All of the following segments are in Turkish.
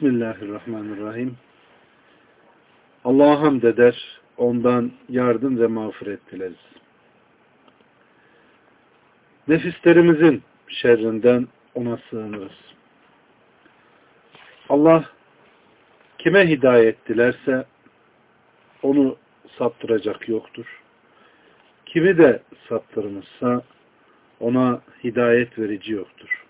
Bismillahirrahmanirrahim. Allah'a hamd eder, ondan yardım ve mağfiret dileriz. Nefislerimizin şerrinden ona sığınırız. Allah kime hidayet dilerse onu saptıracak yoktur. Kimi de saptırmışsa ona hidayet verici yoktur.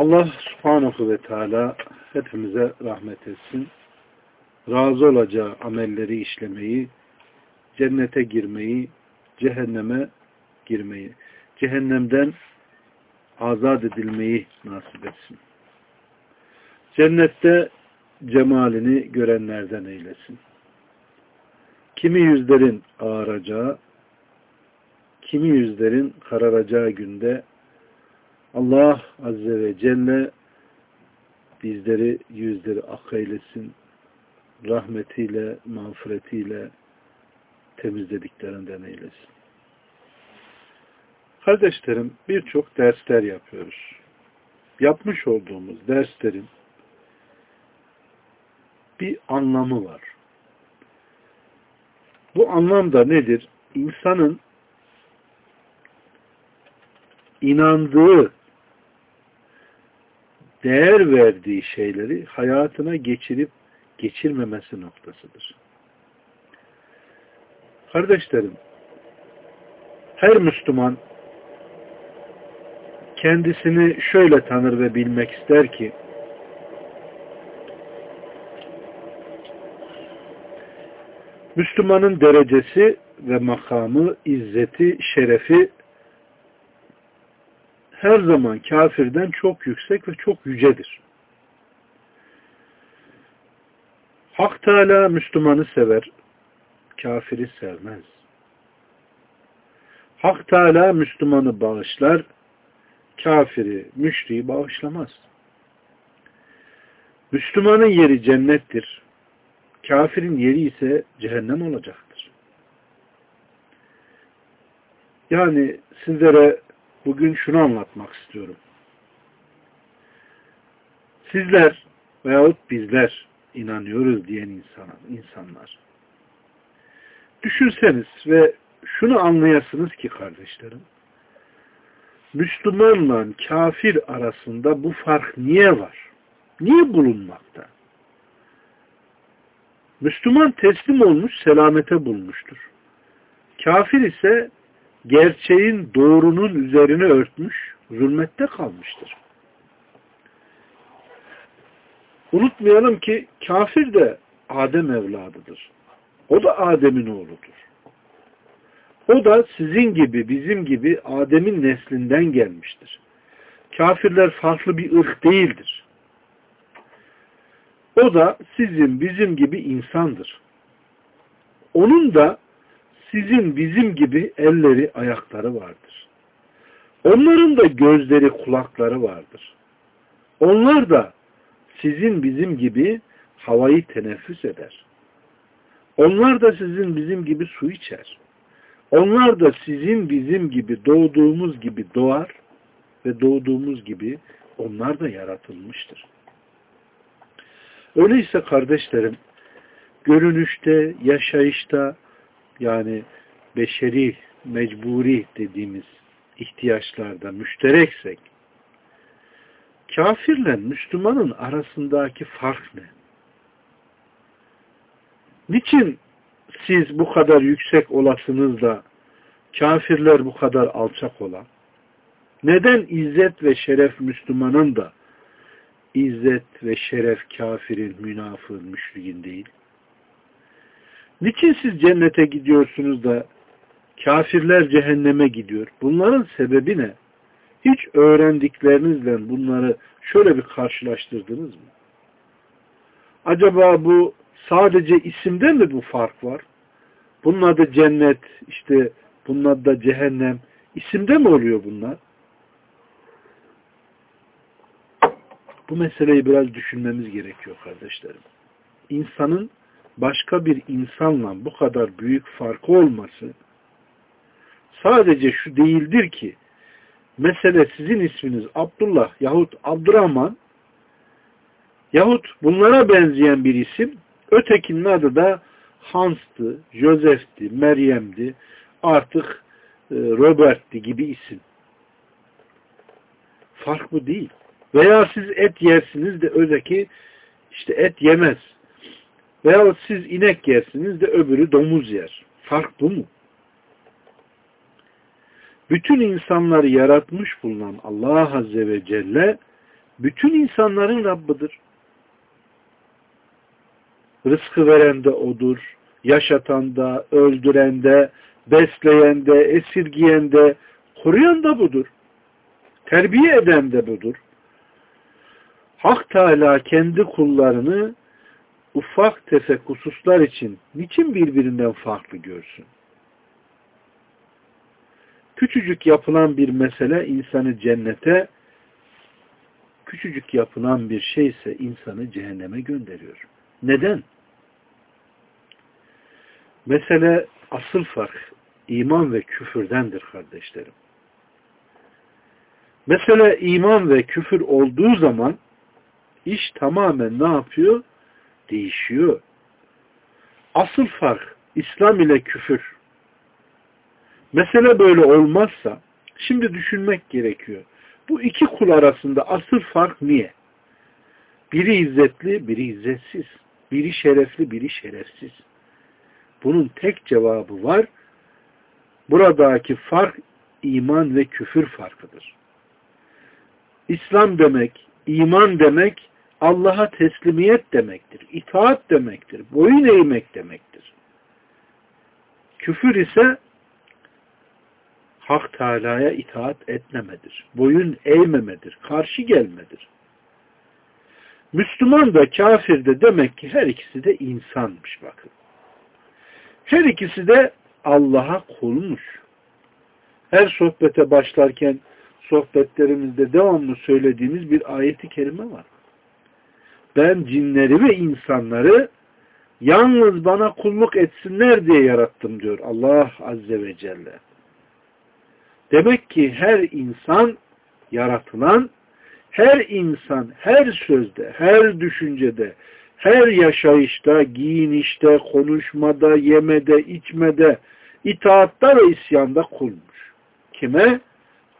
Allah subhanahu ve teala hepimize rahmet etsin. Razı olacağı amelleri işlemeyi, cennete girmeyi, cehenneme girmeyi, cehennemden azat edilmeyi nasip etsin. Cennette cemalini görenlerden eylesin. Kimi yüzlerin ağaracağı, kimi yüzlerin kararacağı günde Allah Azze ve Celle bizleri yüzleri ak eylesin. Rahmetiyle, mağfiretiyle temizlediklerinden eylesin. Kardeşlerim birçok dersler yapıyoruz. Yapmış olduğumuz derslerin bir anlamı var. Bu anlam da nedir? İnsanın inandığı değer verdiği şeyleri hayatına geçirip geçirmemesi noktasıdır. Kardeşlerim, her Müslüman kendisini şöyle tanır ve bilmek ister ki Müslümanın derecesi ve makamı, izzeti, şerefi her zaman kafirden çok yüksek ve çok yücedir. Hak Teala Müslümanı sever, kafiri sevmez. Hak Teala Müslümanı bağışlar, kafiri, müşriği bağışlamaz. Müslümanın yeri cennettir, kafirin yeri ise cehennem olacaktır. Yani sizlere bugün şunu anlatmak istiyorum. Sizler veyahut bizler inanıyoruz diyen insan, insanlar. Düşünseniz ve şunu anlayasınız ki kardeşlerim, Müslümanla kafir arasında bu fark niye var? Niye bulunmakta? Müslüman teslim olmuş, selamete bulmuştur. Kafir ise gerçeğin doğrunun üzerine örtmüş, zulmette kalmıştır. Unutmayalım ki kafir de Adem evladıdır. O da Adem'in oğludur. O da sizin gibi, bizim gibi Adem'in neslinden gelmiştir. Kafirler farklı bir ırk değildir. O da sizin, bizim gibi insandır. Onun da sizin bizim gibi elleri, ayakları vardır. Onların da gözleri, kulakları vardır. Onlar da sizin bizim gibi havayı teneffüs eder. Onlar da sizin bizim gibi su içer. Onlar da sizin bizim gibi doğduğumuz gibi doğar ve doğduğumuz gibi onlar da yaratılmıştır. Öyleyse kardeşlerim, görünüşte, yaşayışta, yani beşeri, mecburi dediğimiz ihtiyaçlarda müştereksek, kafirle Müslümanın arasındaki fark ne? Niçin siz bu kadar yüksek olasınız da kafirler bu kadar alçak olan? Neden izzet ve şeref Müslümanın da izzet ve şeref kafirin, münafığın, müşrikin değil? Niçin siz cennete gidiyorsunuz da kafirler cehenneme gidiyor? Bunların sebebi ne? Hiç öğrendiklerinizle bunları şöyle bir karşılaştırdınız mı? Acaba bu Sadece isimde mi bu fark var? Bunun adı cennet, işte bunun adı da cehennem. İsimde mi oluyor bunlar? Bu meseleyi biraz düşünmemiz gerekiyor kardeşlerim. İnsanın başka bir insanla bu kadar büyük farkı olması sadece şu değildir ki mesele sizin isminiz Abdullah yahut Abdurrahman yahut bunlara benzeyen bir isim ötekinin adı da Hans'tı, Joseph'ti, Meryem'di, artık e, Robert'ti gibi isim. Fark bu değil. Veya siz et yersiniz de öteki işte et yemez. Veya siz inek yersiniz de öbürü domuz yer. Fark bu mu? Bütün insanları yaratmış bulunan Allah Azze ve Celle bütün insanların Rabbidir. Rızkı veren de O'dur. Yaşatan da, öldüren de, besleyen de, esirgiyen de, koruyan da budur. Terbiye eden de budur. Hak Teala kendi kullarını ufak tefek hususlar için niçin birbirinden farklı görsün? Küçücük yapılan bir mesele insanı cennete, küçücük yapılan bir şey ise insanı cehenneme gönderiyor. Neden? Mesele asıl fark iman ve küfürdendir kardeşlerim. Mesele iman ve küfür olduğu zaman iş tamamen ne yapıyor? Değişiyor. Asıl fark İslam ile küfür. Mesele böyle olmazsa şimdi düşünmek gerekiyor. Bu iki kul arasında asıl fark niye? Biri izzetli, biri izzetsiz. Biri şerefli, biri şerefsiz. Bunun tek cevabı var. Buradaki fark iman ve küfür farkıdır. İslam demek, iman demek Allah'a teslimiyet demektir. itaat demektir. Boyun eğmek demektir. Küfür ise Hak Teala'ya itaat etmemedir. Boyun eğmemedir. Karşı gelmedir. Müslüman da kafir de demek ki her ikisi de insanmış bakın. Her ikisi de Allah'a kulmuş. Her sohbete başlarken sohbetlerimizde devamlı söylediğimiz bir ayeti kerime var. Ben cinleri ve insanları yalnız bana kulluk etsinler diye yarattım diyor Allah Azze ve Celle. Demek ki her insan yaratılan, her insan her sözde, her düşüncede, her yaşayışta, giyinişte, konuşmada, yemede, içmede, itaatta ve isyanda kulmuş. Kime?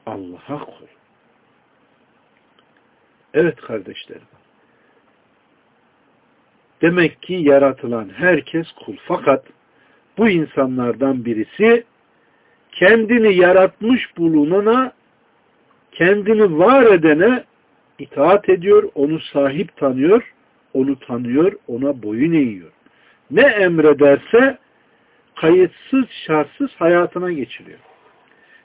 Allah'a kul. Evet kardeşlerim. Demek ki yaratılan herkes kul. Fakat bu insanlardan birisi kendini yaratmış bulunana, kendini var edene itaat ediyor, onu sahip tanıyor, onu tanıyor, ona boyun eğiyor. Ne emrederse kayıtsız, şartsız hayatına geçiriyor.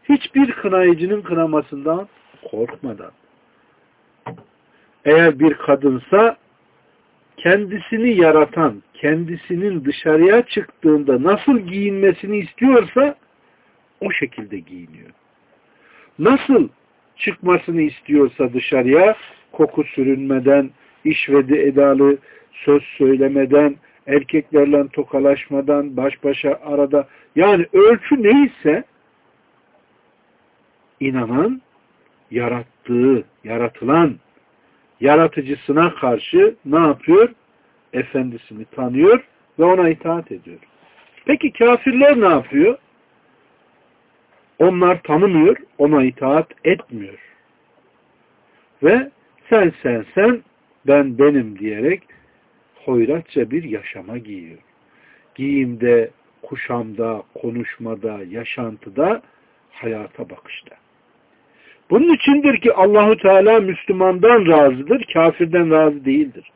Hiçbir kınayıcının kınamasından korkmadan. Eğer bir kadınsa kendisini yaratan, kendisinin dışarıya çıktığında nasıl giyinmesini istiyorsa o şekilde giyiniyor. Nasıl çıkmasını istiyorsa dışarıya koku sürünmeden, işvedi edalı söz söylemeden, erkeklerle tokalaşmadan, baş başa arada yani ölçü neyse inanan yarattığı, yaratılan yaratıcısına karşı ne yapıyor? Efendisini tanıyor ve ona itaat ediyor. Peki kafirler ne yapıyor? Onlar tanımıyor, ona itaat etmiyor. Ve sen sen sen, ben benim diyerek hoyratça bir yaşama giyiyor. Giyimde, kuşamda, konuşmada, yaşantıda, hayata bakışta. Bunun içindir ki Allahu Teala Müslümandan razıdır, kafirden razı değildir.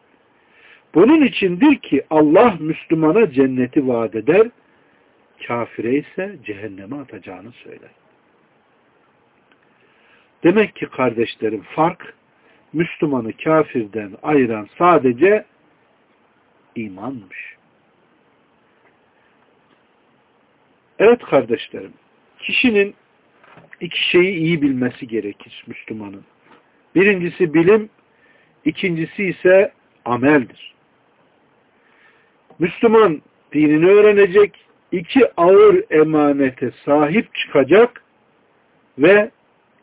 Bunun içindir ki Allah Müslümana cenneti vaat eder, kafire ise cehenneme atacağını söyler. Demek ki kardeşlerim fark Müslümanı kafirden ayıran sadece imanmış. Evet kardeşlerim, kişinin iki şeyi iyi bilmesi gerekir Müslümanın. Birincisi bilim, ikincisi ise ameldir. Müslüman dinini öğrenecek, iki ağır emanete sahip çıkacak ve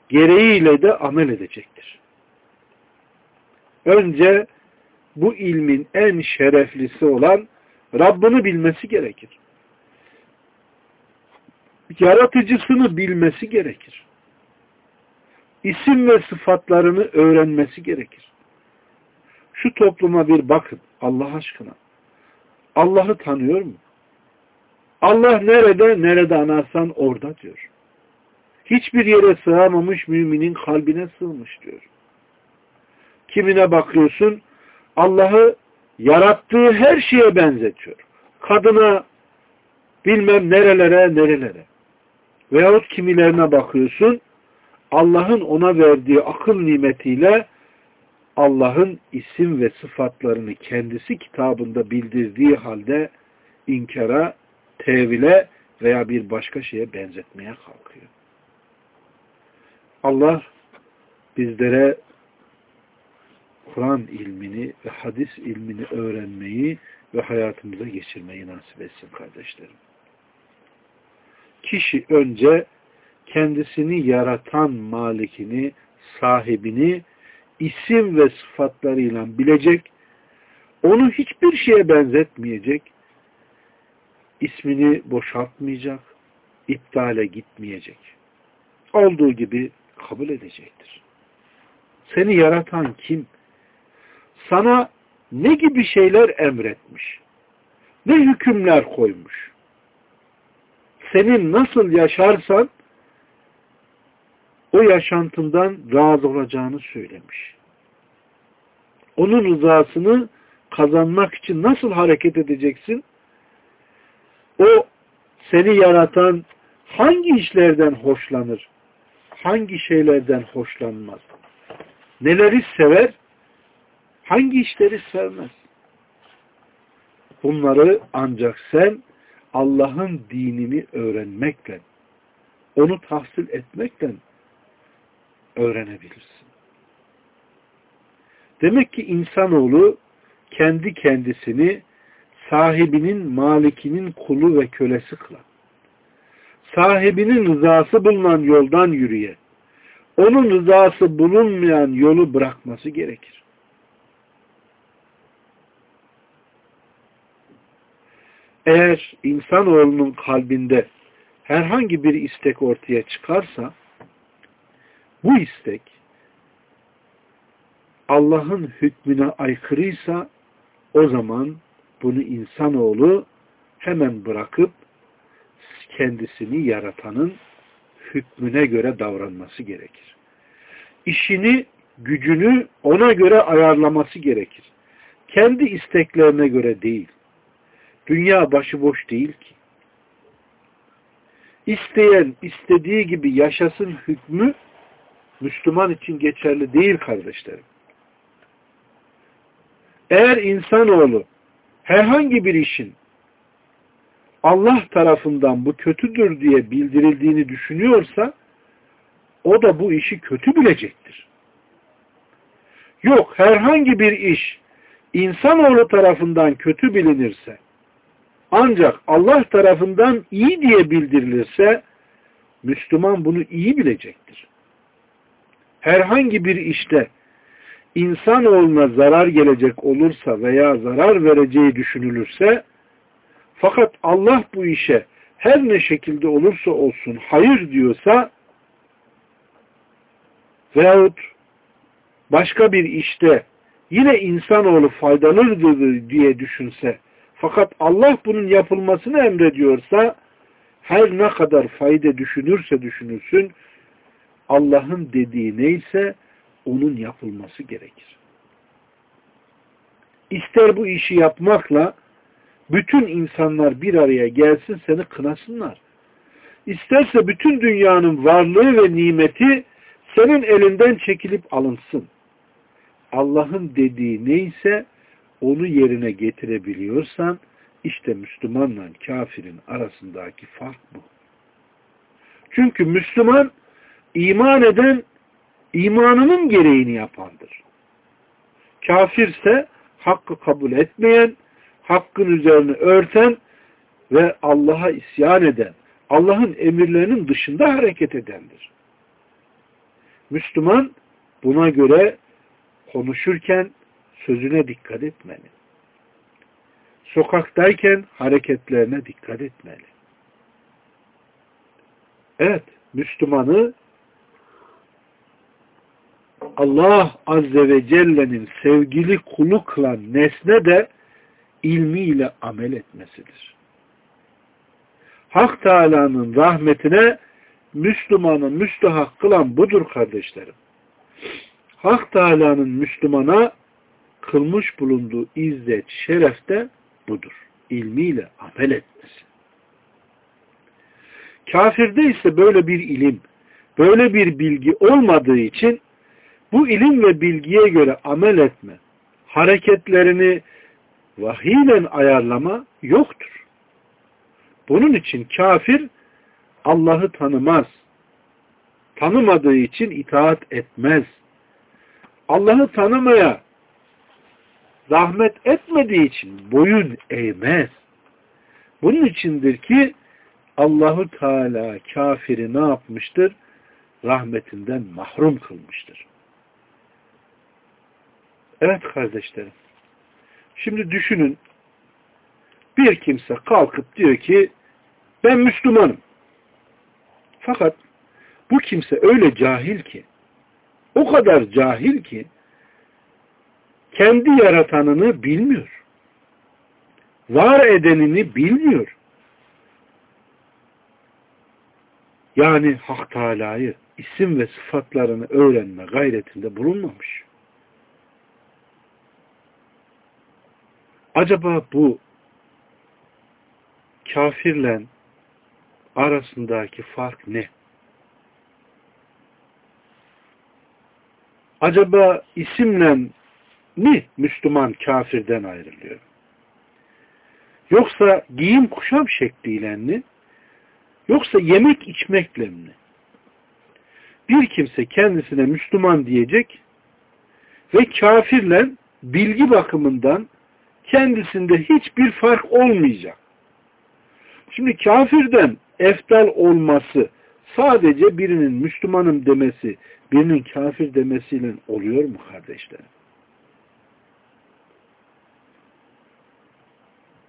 gereğiyle de amel edecektir. Önce bu ilmin en şereflisi olan Rabbini bilmesi gerekir. Yaratıcısını bilmesi gerekir. İsim ve sıfatlarını öğrenmesi gerekir. Şu topluma bir bakın Allah aşkına. Allah'ı tanıyor mu? Allah nerede, nerede anarsan orada diyor. Hiçbir yere sığamamış müminin kalbine sığmış diyor. Kimine bakıyorsun, Allah'ı yarattığı her şeye benzetiyor. Kadına bilmem nerelere nerelere. Veyahut kimilerine bakıyorsun, Allah'ın ona verdiği akıl nimetiyle Allah'ın isim ve sıfatlarını kendisi kitabında bildirdiği halde inkara, tevile veya bir başka şeye benzetmeye kalkıyor. Allah bizlere Kur'an ilmini ve hadis ilmini öğrenmeyi ve hayatımıza geçirmeyi nasip etsin kardeşlerim. Kişi önce kendisini yaratan malikini, sahibini isim ve sıfatlarıyla bilecek, onu hiçbir şeye benzetmeyecek, ismini boşaltmayacak, iptale gitmeyecek. Olduğu gibi kabul edecektir. Seni yaratan kim? Sana ne gibi şeyler emretmiş? Ne hükümler koymuş? Senin nasıl yaşarsan o yaşantından razı olacağını söylemiş. Onun rızasını kazanmak için nasıl hareket edeceksin? O seni yaratan hangi işlerden hoşlanır? Hangi şeylerden hoşlanmaz? Neleri sever? Hangi işleri sevmez? Bunları ancak sen Allah'ın dinini öğrenmekle, onu tahsil etmekle öğrenebilirsin. Demek ki insanoğlu kendi kendisini sahibinin, malikinin kulu ve kölesi kılan, sahibinin rızası bulunan yoldan yürüye, onun rızası bulunmayan yolu bırakması gerekir. Eğer insanoğlunun kalbinde herhangi bir istek ortaya çıkarsa, bu istek Allah'ın hükmüne aykırıysa o zaman bunu insanoğlu hemen bırakıp kendisini yaratanın hükmüne göre davranması gerekir. İşini, gücünü ona göre ayarlaması gerekir. Kendi isteklerine göre değil. Dünya başıboş değil ki. İsteyen istediği gibi yaşasın hükmü Müslüman için geçerli değil kardeşlerim. Eğer insanoğlu herhangi bir işin Allah tarafından bu kötüdür diye bildirildiğini düşünüyorsa o da bu işi kötü bilecektir. Yok herhangi bir iş insanoğlu tarafından kötü bilinirse ancak Allah tarafından iyi diye bildirilirse Müslüman bunu iyi bilecektir. Herhangi bir işte insanoğluna zarar gelecek olursa veya zarar vereceği düşünülürse fakat Allah bu işe her ne şekilde olursa olsun hayır diyorsa veyahut başka bir işte yine insanoğlu faydalıdır diye düşünse fakat Allah bunun yapılmasını emrediyorsa her ne kadar fayda düşünürse düşünülsün Allah'ın dediği neyse onun yapılması gerekir. İster bu işi yapmakla bütün insanlar bir araya gelsin seni kınasınlar. İsterse bütün dünyanın varlığı ve nimeti senin elinden çekilip alınsın. Allah'ın dediği neyse onu yerine getirebiliyorsan İşte Müslümanla kafirin arasındaki fark bu. Çünkü Müslüman iman eden imanının gereğini yapandır. Kafirse hakkı kabul etmeyen, hakkın üzerine örten ve Allah'a isyan eden, Allah'ın emirlerinin dışında hareket edendir. Müslüman buna göre konuşurken sözüne dikkat etmeli. Sokaktayken hareketlerine dikkat etmeli. Evet, Müslümanı Allah Azze ve Celle'nin sevgili kulu kılan nesne de ilmiyle amel etmesidir. Hak Teala'nın rahmetine Müslümanı müstahak kılan budur kardeşlerim. Hak Teala'nın Müslümana kılmış bulunduğu izzet, şeref de budur. İlmiyle amel etmesi. Kafirde ise böyle bir ilim, böyle bir bilgi olmadığı için bu ilim ve bilgiye göre amel etme, hareketlerini vahiyle ayarlama yoktur. Bunun için kafir Allah'ı tanımaz. Tanımadığı için itaat etmez. Allah'ı tanımaya zahmet etmediği için boyun eğmez. Bunun içindir ki Allahu Teala kafiri ne yapmıştır? Rahmetinden mahrum kılmıştır. Evet kardeşlerim. Şimdi düşünün bir kimse kalkıp diyor ki ben Müslümanım. Fakat bu kimse öyle cahil ki o kadar cahil ki kendi yaratanını bilmiyor. Var edenini bilmiyor. Yani Hak Teala'yı isim ve sıfatlarını öğrenme gayretinde bulunmamış. Acaba bu kafirle arasındaki fark ne? Acaba isimle mi Müslüman kafirden ayrılıyor? Yoksa giyim kuşam şekliyle mi? Yoksa yemek içmekle mi? Bir kimse kendisine Müslüman diyecek ve kafirle bilgi bakımından kendisinde hiçbir fark olmayacak. Şimdi kafirden eftal olması sadece birinin Müslümanım demesi, birinin kafir demesiyle oluyor mu kardeşlerim?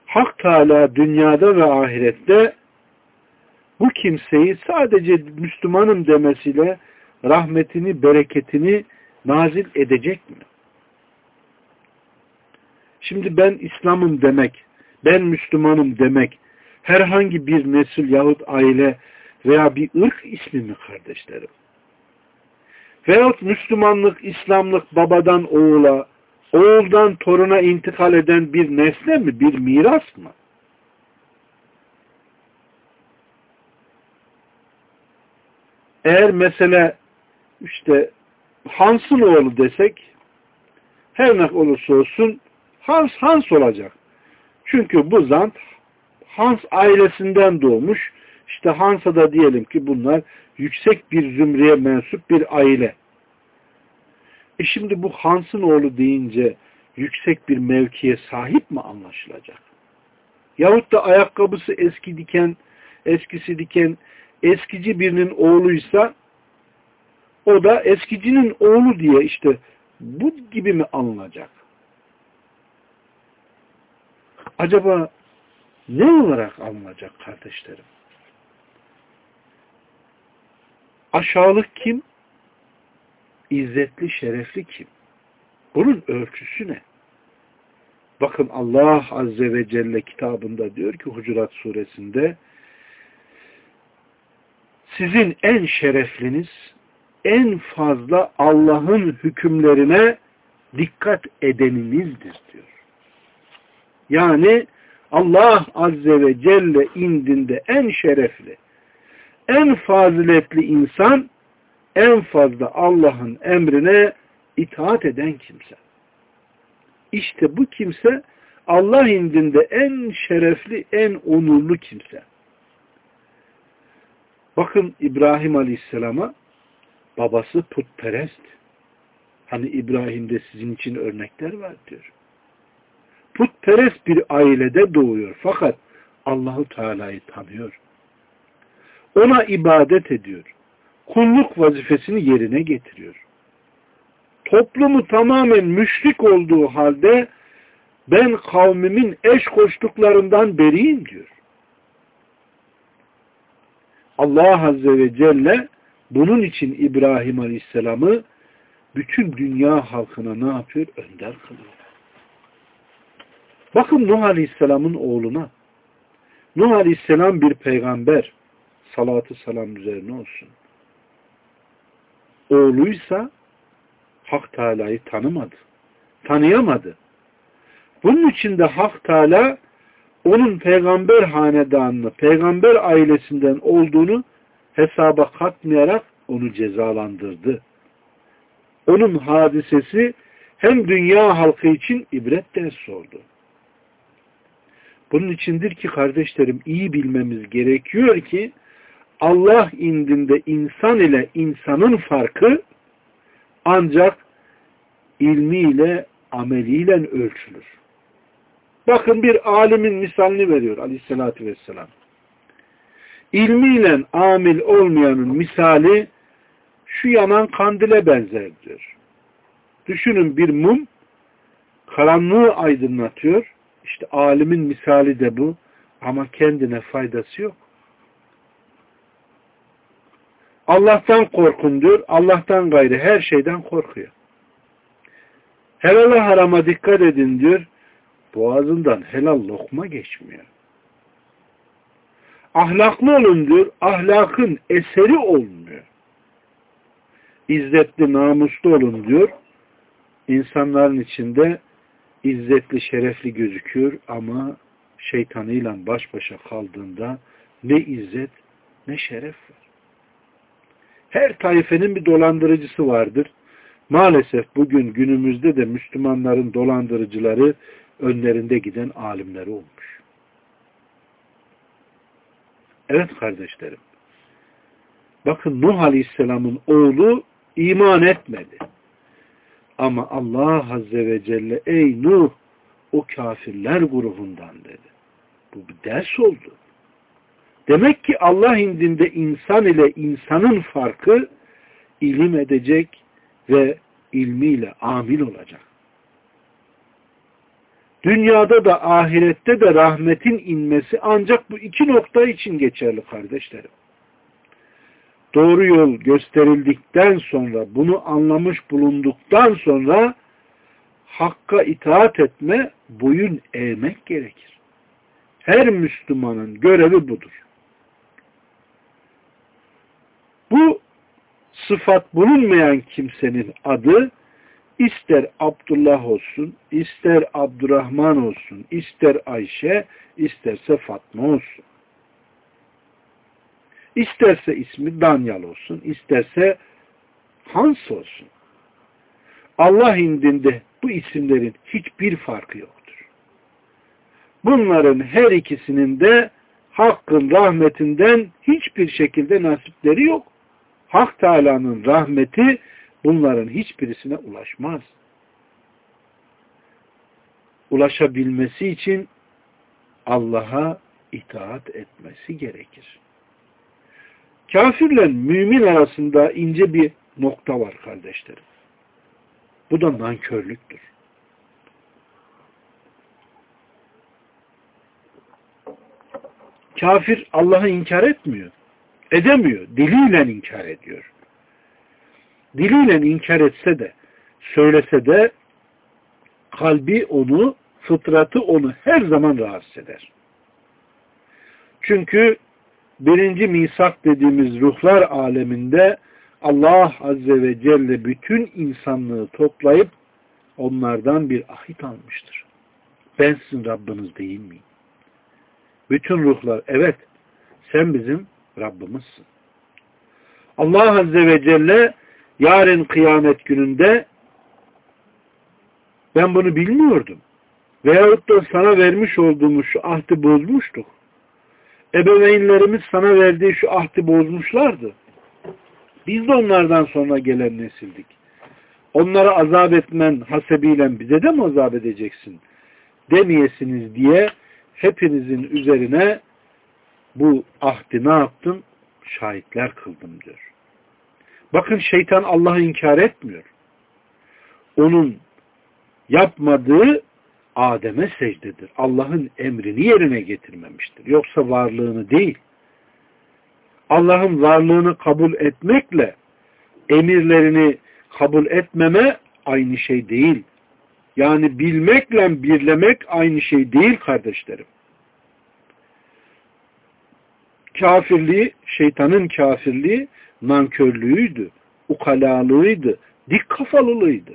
Hak Teala dünyada ve ahirette bu kimseyi sadece Müslümanım demesiyle rahmetini, bereketini nazil edecek mi? Şimdi ben İslam'ım demek, ben Müslümanım demek, herhangi bir nesil yahut aile veya bir ırk ismi mi kardeşlerim? Veyahut Müslümanlık, İslamlık babadan oğula, oğuldan toruna intikal eden bir nesne mi, bir miras mı? Eğer mesele işte Hans'ın oğlu desek her ne olursa olsun Hans Hans olacak. Çünkü bu zant Hans ailesinden doğmuş. İşte Hans'a da diyelim ki bunlar yüksek bir zümreye mensup bir aile. E şimdi bu Hans'ın oğlu deyince yüksek bir mevkiye sahip mi anlaşılacak? Yahut da ayakkabısı eski diken, eskisi diken, eskici birinin oğluysa o da eskicinin oğlu diye işte bu gibi mi anılacak? Acaba ne olarak alınacak kardeşlerim? Aşağılık kim? İzzetli, şerefli kim? Bunun ölçüsü ne? Bakın Allah Azze ve Celle kitabında diyor ki Hucurat suresinde sizin en şerefliniz en fazla Allah'ın hükümlerine dikkat edeninizdir diyor. Yani Allah Azze ve Celle indinde en şerefli, en faziletli insan, en fazla Allah'ın emrine itaat eden kimse. İşte bu kimse Allah indinde en şerefli, en onurlu kimse. Bakın İbrahim Aleyhisselam'a babası putperest. Hani İbrahim'de sizin için örnekler var diyor. Putperest bir ailede doğuyor fakat Allahu Teala'yı tanıyor. Ona ibadet ediyor. Kulluk vazifesini yerine getiriyor. Toplumu tamamen müşrik olduğu halde ben kavmimin eş koştuklarından beriyim diyor. Allah Azze ve Celle bunun için İbrahim Aleyhisselam'ı bütün dünya halkına ne yapıyor? Önder kılıyor. Bakın Nuh Aleyhisselam'ın oğluna. Nuh Aleyhisselam bir peygamber. Salatı selam üzerine olsun. Oğluysa Hak Teala'yı tanımadı. Tanıyamadı. Bunun için de Hak Teala onun peygamber hanedanını, peygamber ailesinden olduğunu hesaba katmayarak onu cezalandırdı. Onun hadisesi hem dünya halkı için ibret dersi oldu. Bunun içindir ki kardeşlerim iyi bilmemiz gerekiyor ki Allah indinde insan ile insanın farkı ancak ilmiyle, ameliyle ölçülür. Bakın bir alimin misalini veriyor aleyhissalatü vesselam. İlmiyle amil olmayanın misali şu yanan kandile benzer diyor. Düşünün bir mum karanlığı aydınlatıyor. İşte alimin misali de bu. Ama kendine faydası yok. Allah'tan korkun diyor. Allah'tan gayrı her şeyden korkuyor. Helala harama dikkat edin diyor. Boğazından helal lokma geçmiyor. Ahlaklı olun diyor. Ahlakın eseri olmuyor. İzzetli, namuslu olun diyor. İnsanların içinde izzetli, şerefli gözüküyor ama şeytanıyla baş başa kaldığında ne izzet ne şeref var. Her taifenin bir dolandırıcısı vardır. Maalesef bugün günümüzde de Müslümanların dolandırıcıları önlerinde giden alimleri olmuş. Evet kardeşlerim. Bakın Nuh Aleyhisselam'ın oğlu iman etmedi. Ama Allah Azze ve Celle ey Nuh o kafirler grubundan dedi. Bu bir ders oldu. Demek ki Allah indinde insan ile insanın farkı ilim edecek ve ilmiyle amil olacak. Dünyada da ahirette de rahmetin inmesi ancak bu iki nokta için geçerli kardeşlerim. Doğru yol gösterildikten sonra, bunu anlamış bulunduktan sonra hakka itaat etme, boyun eğmek gerekir. Her Müslümanın görevi budur. Bu sıfat bulunmayan kimsenin adı ister Abdullah olsun, ister Abdurrahman olsun, ister Ayşe, isterse Fatma olsun. İsterse ismi Danyal olsun, isterse Hans olsun. Allah indinde bu isimlerin hiçbir farkı yoktur. Bunların her ikisinin de Hakk'ın rahmetinden hiçbir şekilde nasipleri yok. Hak Teala'nın rahmeti bunların hiçbirisine ulaşmaz. Ulaşabilmesi için Allah'a itaat etmesi gerekir. Kafirle mümin arasında ince bir nokta var kardeşlerim. Bu da nankörlüktür. Kafir Allah'ı inkar etmiyor. Edemiyor. Diliyle inkar ediyor. Diliyle inkar etse de, söylese de kalbi onu, fıtratı onu her zaman rahatsız eder. Çünkü birinci misak dediğimiz ruhlar aleminde Allah Azze ve Celle bütün insanlığı toplayıp onlardan bir ahit almıştır. Ben sizin Rabbiniz değil miyim? Bütün ruhlar evet sen bizim Rabbimizsin. Allah Azze ve Celle yarın kıyamet gününde ben bunu bilmiyordum Veyahut da sana vermiş olduğumuz şu ahdi bozmuştuk. Ebeveynlerimiz sana verdiği şu ahdi bozmuşlardı. Biz de onlardan sonra gelen nesildik. Onlara azap etmen hasebiyle bize de mi azap edeceksin? Demeyesiniz diye hepinizin üzerine bu ahdi ne yaptım? Şahitler kıldım diyor. Bakın şeytan Allah'ı inkar etmiyor. Onun yapmadığı Adem'e secdedir. Allah'ın emrini yerine getirmemiştir. Yoksa varlığını değil. Allah'ın varlığını kabul etmekle emirlerini kabul etmeme aynı şey değil. Yani bilmekle birlemek aynı şey değil kardeşlerim. Kafirliği, şeytanın kafirliği nankörlüğüydü, ukalalığıydı, dik kafalılığıydı.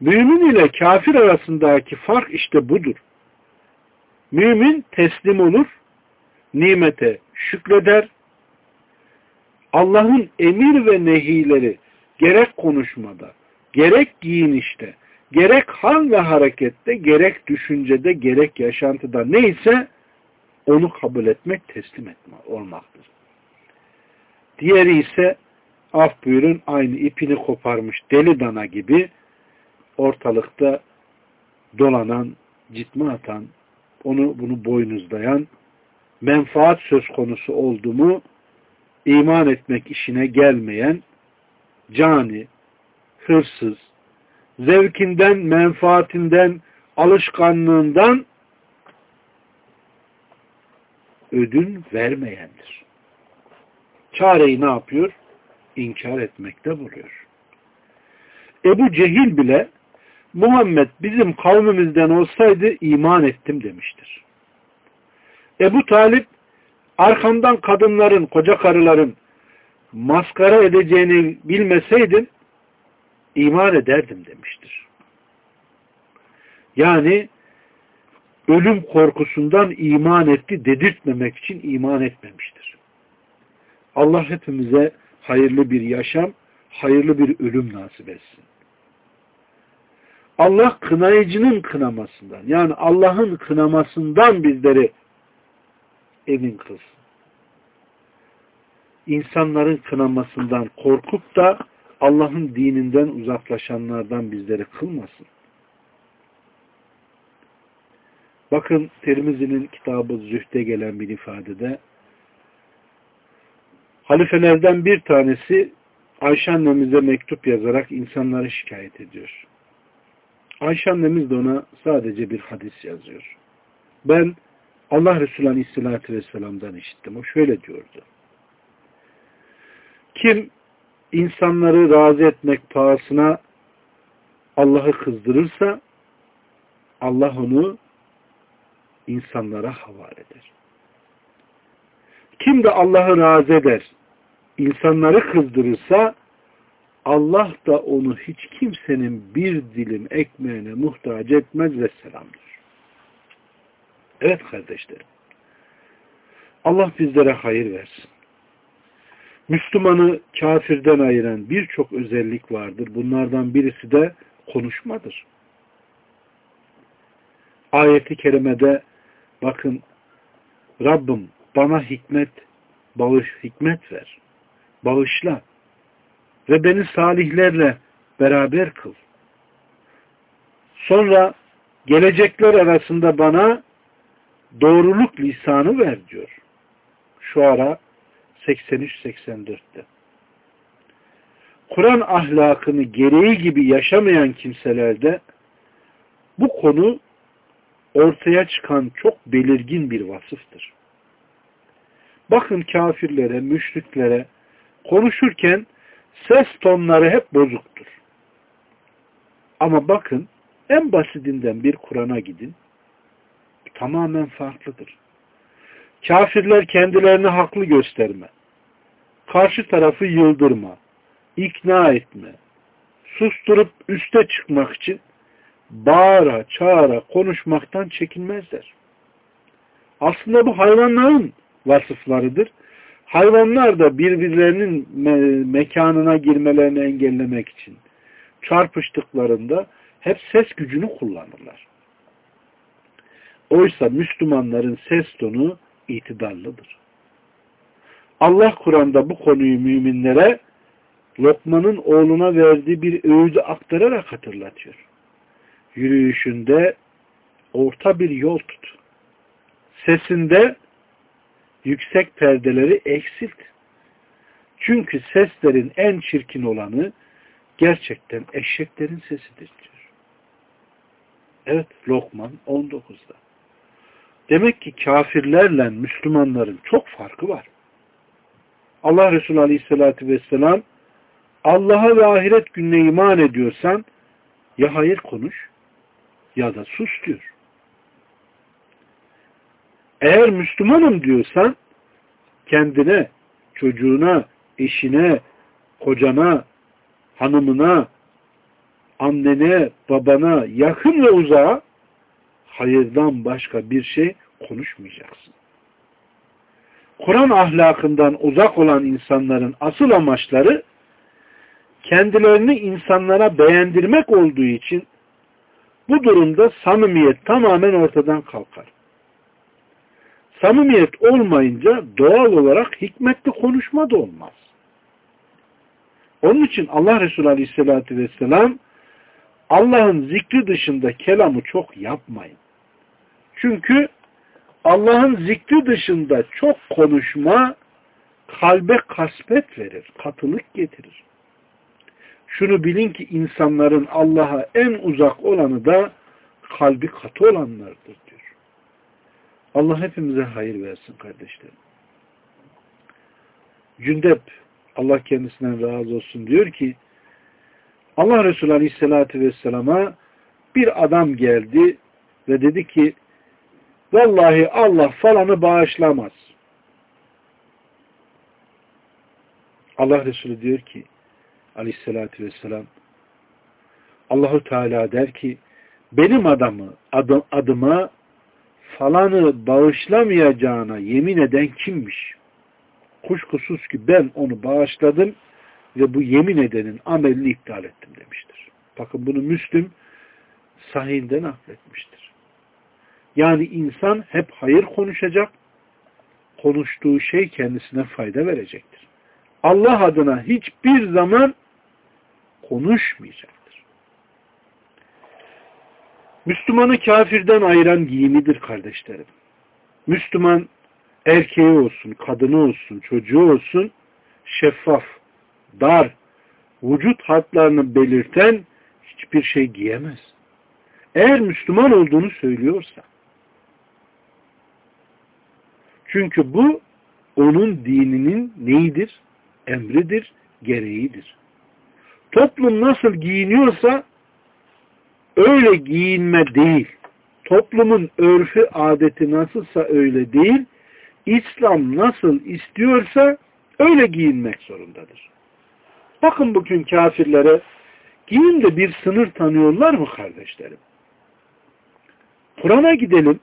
Mümin ile kafir arasındaki fark işte budur. Mümin teslim olur, nimete şükreder, Allah'ın emir ve nehileri gerek konuşmada, gerek giyinişte, gerek hal ve harekette, gerek düşüncede, gerek yaşantıda neyse onu kabul etmek, teslim etme olmaktır. Diğeri ise af buyurun aynı ipini koparmış deli dana gibi ortalıkta dolanan, citme atan, onu bunu boynuzlayan, menfaat söz konusu oldu mu iman etmek işine gelmeyen, cani, hırsız, zevkinden, menfaatinden, alışkanlığından ödün vermeyendir. Çareyi ne yapıyor? İnkar etmekte buluyor. Ebu Cehil bile Muhammed bizim kavmimizden olsaydı iman ettim demiştir. Ebu Talip arkamdan kadınların, koca karıların maskara edeceğini bilmeseydim iman ederdim demiştir. Yani ölüm korkusundan iman etti dedirtmemek için iman etmemiştir. Allah hepimize hayırlı bir yaşam, hayırlı bir ölüm nasip etsin. Allah kınayıcının kınamasından yani Allah'ın kınamasından bizleri emin kılsın. İnsanların kınamasından korkup da Allah'ın dininden uzaklaşanlardan bizleri kılmasın. Bakın Tirmizi'nin kitabı Zühd'e gelen bir ifadede halifelerden bir tanesi Ayşe annemize mektup yazarak insanları şikayet ediyor. Ayşe annemiz de ona sadece bir hadis yazıyor. Ben Allah Resulü Aleyhisselatü Vesselam'dan işittim. O şöyle diyordu. Kim insanları razı etmek pahasına Allah'ı kızdırırsa Allah onu insanlara havale eder. Kim de Allah'ı razı eder, insanları kızdırırsa Allah da onu hiç kimsenin bir dilim ekmeğine muhtaç etmez ve selamdır. Evet kardeşlerim. Allah bizlere hayır versin. Müslümanı kafirden ayıran birçok özellik vardır. Bunlardan birisi de konuşmadır. Ayeti kerimede bakın Rabbim bana hikmet, bağış, hikmet ver. Bağışla. Ve beni salihlerle beraber kıl. Sonra gelecekler arasında bana doğruluk lisanı ver diyor. Şu ara 83-84'te. Kur'an ahlakını gereği gibi yaşamayan kimselerde bu konu ortaya çıkan çok belirgin bir vasıftır. Bakın kafirlere, müşriklere konuşurken ses tonları hep bozuktur. Ama bakın en basitinden bir Kur'an'a gidin tamamen farklıdır. Kafirler kendilerini haklı gösterme, karşı tarafı yıldırma, ikna etme, susturup üste çıkmak için bağıra, çağıra, konuşmaktan çekinmezler. Aslında bu hayvanların vasıflarıdır. Hayvanlar da birbirlerinin me mekanına girmelerini engellemek için çarpıştıklarında hep ses gücünü kullanırlar. Oysa Müslümanların ses tonu itidarlıdır. Allah Kur'an'da bu konuyu müminlere Lokman'ın oğluna verdiği bir öğüdü aktararak hatırlatıyor. Yürüyüşünde orta bir yol tut. Sesinde yüksek perdeleri eksilt. Çünkü seslerin en çirkin olanı gerçekten eşeklerin sesidir diyor. Evet Lokman 19'da. Demek ki kafirlerle Müslümanların çok farkı var. Allah Resulü Aleyhisselatü Vesselam Allah'a ve ahiret gününe iman ediyorsan ya hayır konuş ya da sus diyor. Eğer Müslümanım diyorsan kendine, çocuğuna, eşine, kocana, hanımına, annene, babana, yakın ve uzağa hayırdan başka bir şey konuşmayacaksın. Kur'an ahlakından uzak olan insanların asıl amaçları kendilerini insanlara beğendirmek olduğu için bu durumda samimiyet tamamen ortadan kalkar. Samimiyet olmayınca doğal olarak hikmetli konuşma da olmaz. Onun için Allah Resulü Aleyhisselatü Vesselam Allah'ın zikri dışında kelamı çok yapmayın. Çünkü Allah'ın zikri dışında çok konuşma kalbe kasvet verir, katılık getirir. Şunu bilin ki insanların Allah'a en uzak olanı da kalbi katı olanlardır diyor. Allah hepimize hayır versin kardeşlerim. Cündep Allah kendisinden razı olsun diyor ki Allah Resulü Aleyhisselatü Vesselam'a bir adam geldi ve dedi ki vallahi Allah falanı bağışlamaz. Allah Resulü diyor ki aleyhissalatü vesselam Allahu Teala der ki benim adamı adım, adıma falanı bağışlamayacağına yemin eden kimmiş? Kuşkusuz ki ben onu bağışladım ve bu yemin edenin amelini iptal ettim demiştir. Bakın bunu Müslüm sahilden nakletmiştir. Yani insan hep hayır konuşacak, konuştuğu şey kendisine fayda verecektir. Allah adına hiçbir zaman konuşmayacaktır. Müslümanı kafirden ayıran giyimidir kardeşlerim. Müslüman erkeği olsun, kadını olsun, çocuğu olsun şeffaf, dar, vücut hatlarını belirten hiçbir şey giyemez. Eğer Müslüman olduğunu söylüyorsa. Çünkü bu onun dininin neyidir? Emridir, gereğidir. Toplum nasıl giyiniyorsa öyle giyinme değil. Toplumun örfü adeti nasılsa öyle değil. İslam nasıl istiyorsa öyle giyinmek zorundadır. Bakın bugün kafirlere giyinde bir sınır tanıyorlar mı kardeşlerim? Kur'an'a gidelim.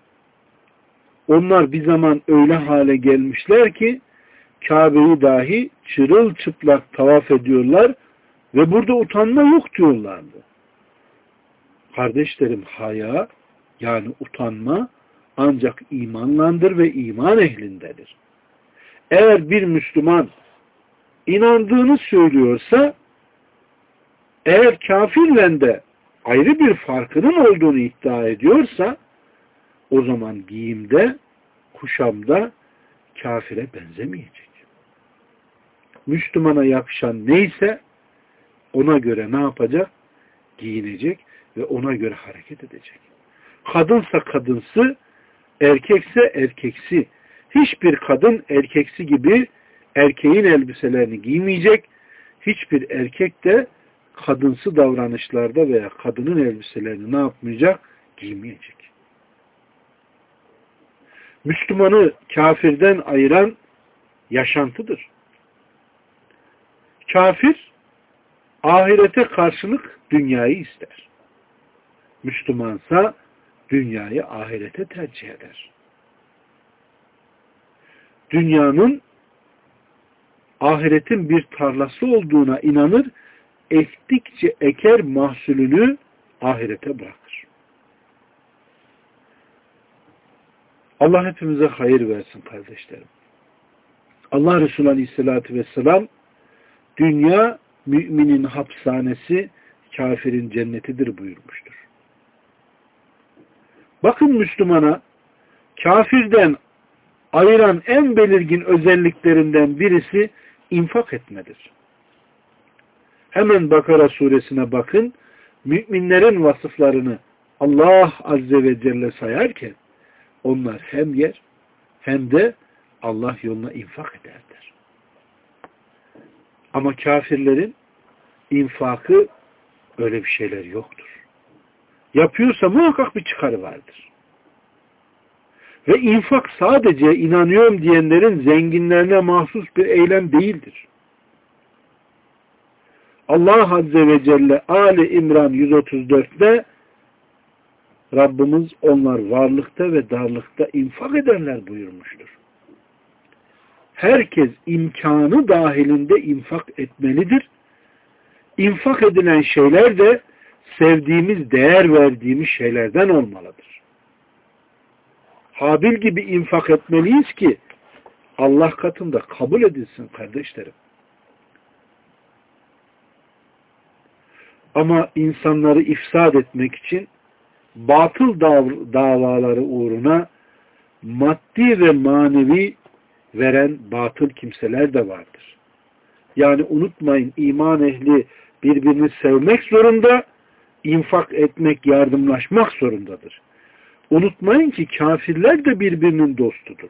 Onlar bir zaman öyle hale gelmişler ki Kabe'yi dahi çırılçıplak tavaf ediyorlar ve burada utanma yok diyorlardı. Kardeşlerim haya yani utanma ancak imanlandır ve iman ehlindedir. Eğer bir Müslüman inandığını söylüyorsa eğer kafirle de ayrı bir farkının olduğunu iddia ediyorsa o zaman giyimde, kuşamda kafire benzemeyecek. Müslümana yakışan neyse ona göre ne yapacak? Giyinecek ve ona göre hareket edecek. Kadınsa kadınsı, erkekse erkeksi. Hiçbir kadın erkeksi gibi erkeğin elbiselerini giymeyecek. Hiçbir erkek de kadınsı davranışlarda veya kadının elbiselerini ne yapmayacak? Giymeyecek. Müslümanı kafirden ayıran yaşantıdır. Kafir ahirete karşılık dünyayı ister. Müslümansa dünyayı ahirete tercih eder. Dünyanın ahiretin bir tarlası olduğuna inanır, ektikçe eker mahsulünü ahirete bırakır. Allah hepimize hayır versin kardeşlerim. Allah Resulü Aleyhisselatü Vesselam dünya müminin hapishanesi kafirin cennetidir buyurmuştur. Bakın Müslümana kafirden ayıran en belirgin özelliklerinden birisi infak etmedir. Hemen Bakara suresine bakın. Müminlerin vasıflarını Allah Azze ve Celle sayarken onlar hem yer hem de Allah yoluna infak ederler. Ama kafirlerin infakı öyle bir şeyler yoktur. Yapıyorsa muhakkak bir çıkarı vardır. Ve infak sadece inanıyorum diyenlerin zenginlerine mahsus bir eylem değildir. Allah Azze ve Celle Ali İmran 134'te Rabbimiz onlar varlıkta ve darlıkta infak ederler buyurmuştur. Herkes imkanı dahilinde infak etmelidir. İnfak edilen şeyler de sevdiğimiz, değer verdiğimiz şeylerden olmalıdır. Habil gibi infak etmeliyiz ki Allah katında kabul edilsin kardeşlerim. Ama insanları ifsad etmek için batıl dav davaları uğruna maddi ve manevi veren batıl kimseler de vardır. Yani unutmayın iman ehli birbirini sevmek zorunda, infak etmek, yardımlaşmak zorundadır. Unutmayın ki kafirler de birbirinin dostudur.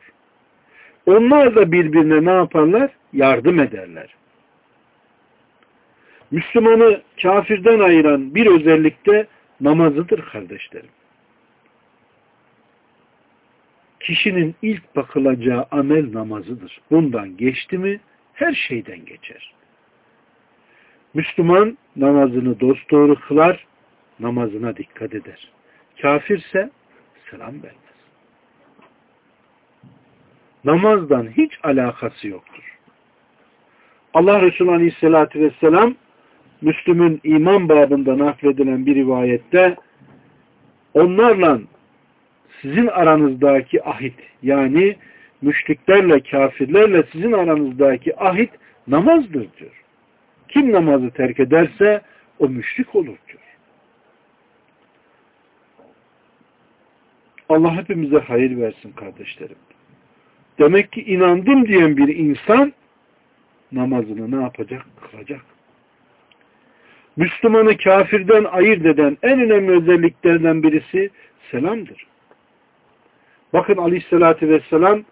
Onlar da birbirine ne yaparlar? Yardım ederler. Müslümanı kafirden ayıran bir özellik de namazıdır kardeşlerim. Kişinin ilk bakılacağı amel namazıdır. Bundan geçti mi her şeyden geçer. Müslüman namazını dosdoğru kılar, namazına dikkat eder. Kafirse selam vermez. Namazdan hiç alakası yoktur. Allah Resulü Aleyhisselatü Vesselam Müslüm'ün iman babında nakledilen bir rivayette onlarla sizin aranızdaki ahit yani müşriklerle, kafirlerle sizin aranızdaki ahit namazdır diyor. Kim namazı terk ederse o müşrik olur diyor. Allah hepimize hayır versin kardeşlerim. Demek ki inandım diyen bir insan namazını ne yapacak? Kılacak. Müslümanı kafirden ayırt eden en önemli özelliklerden birisi selamdır. Bakın aleyhissalatü vesselam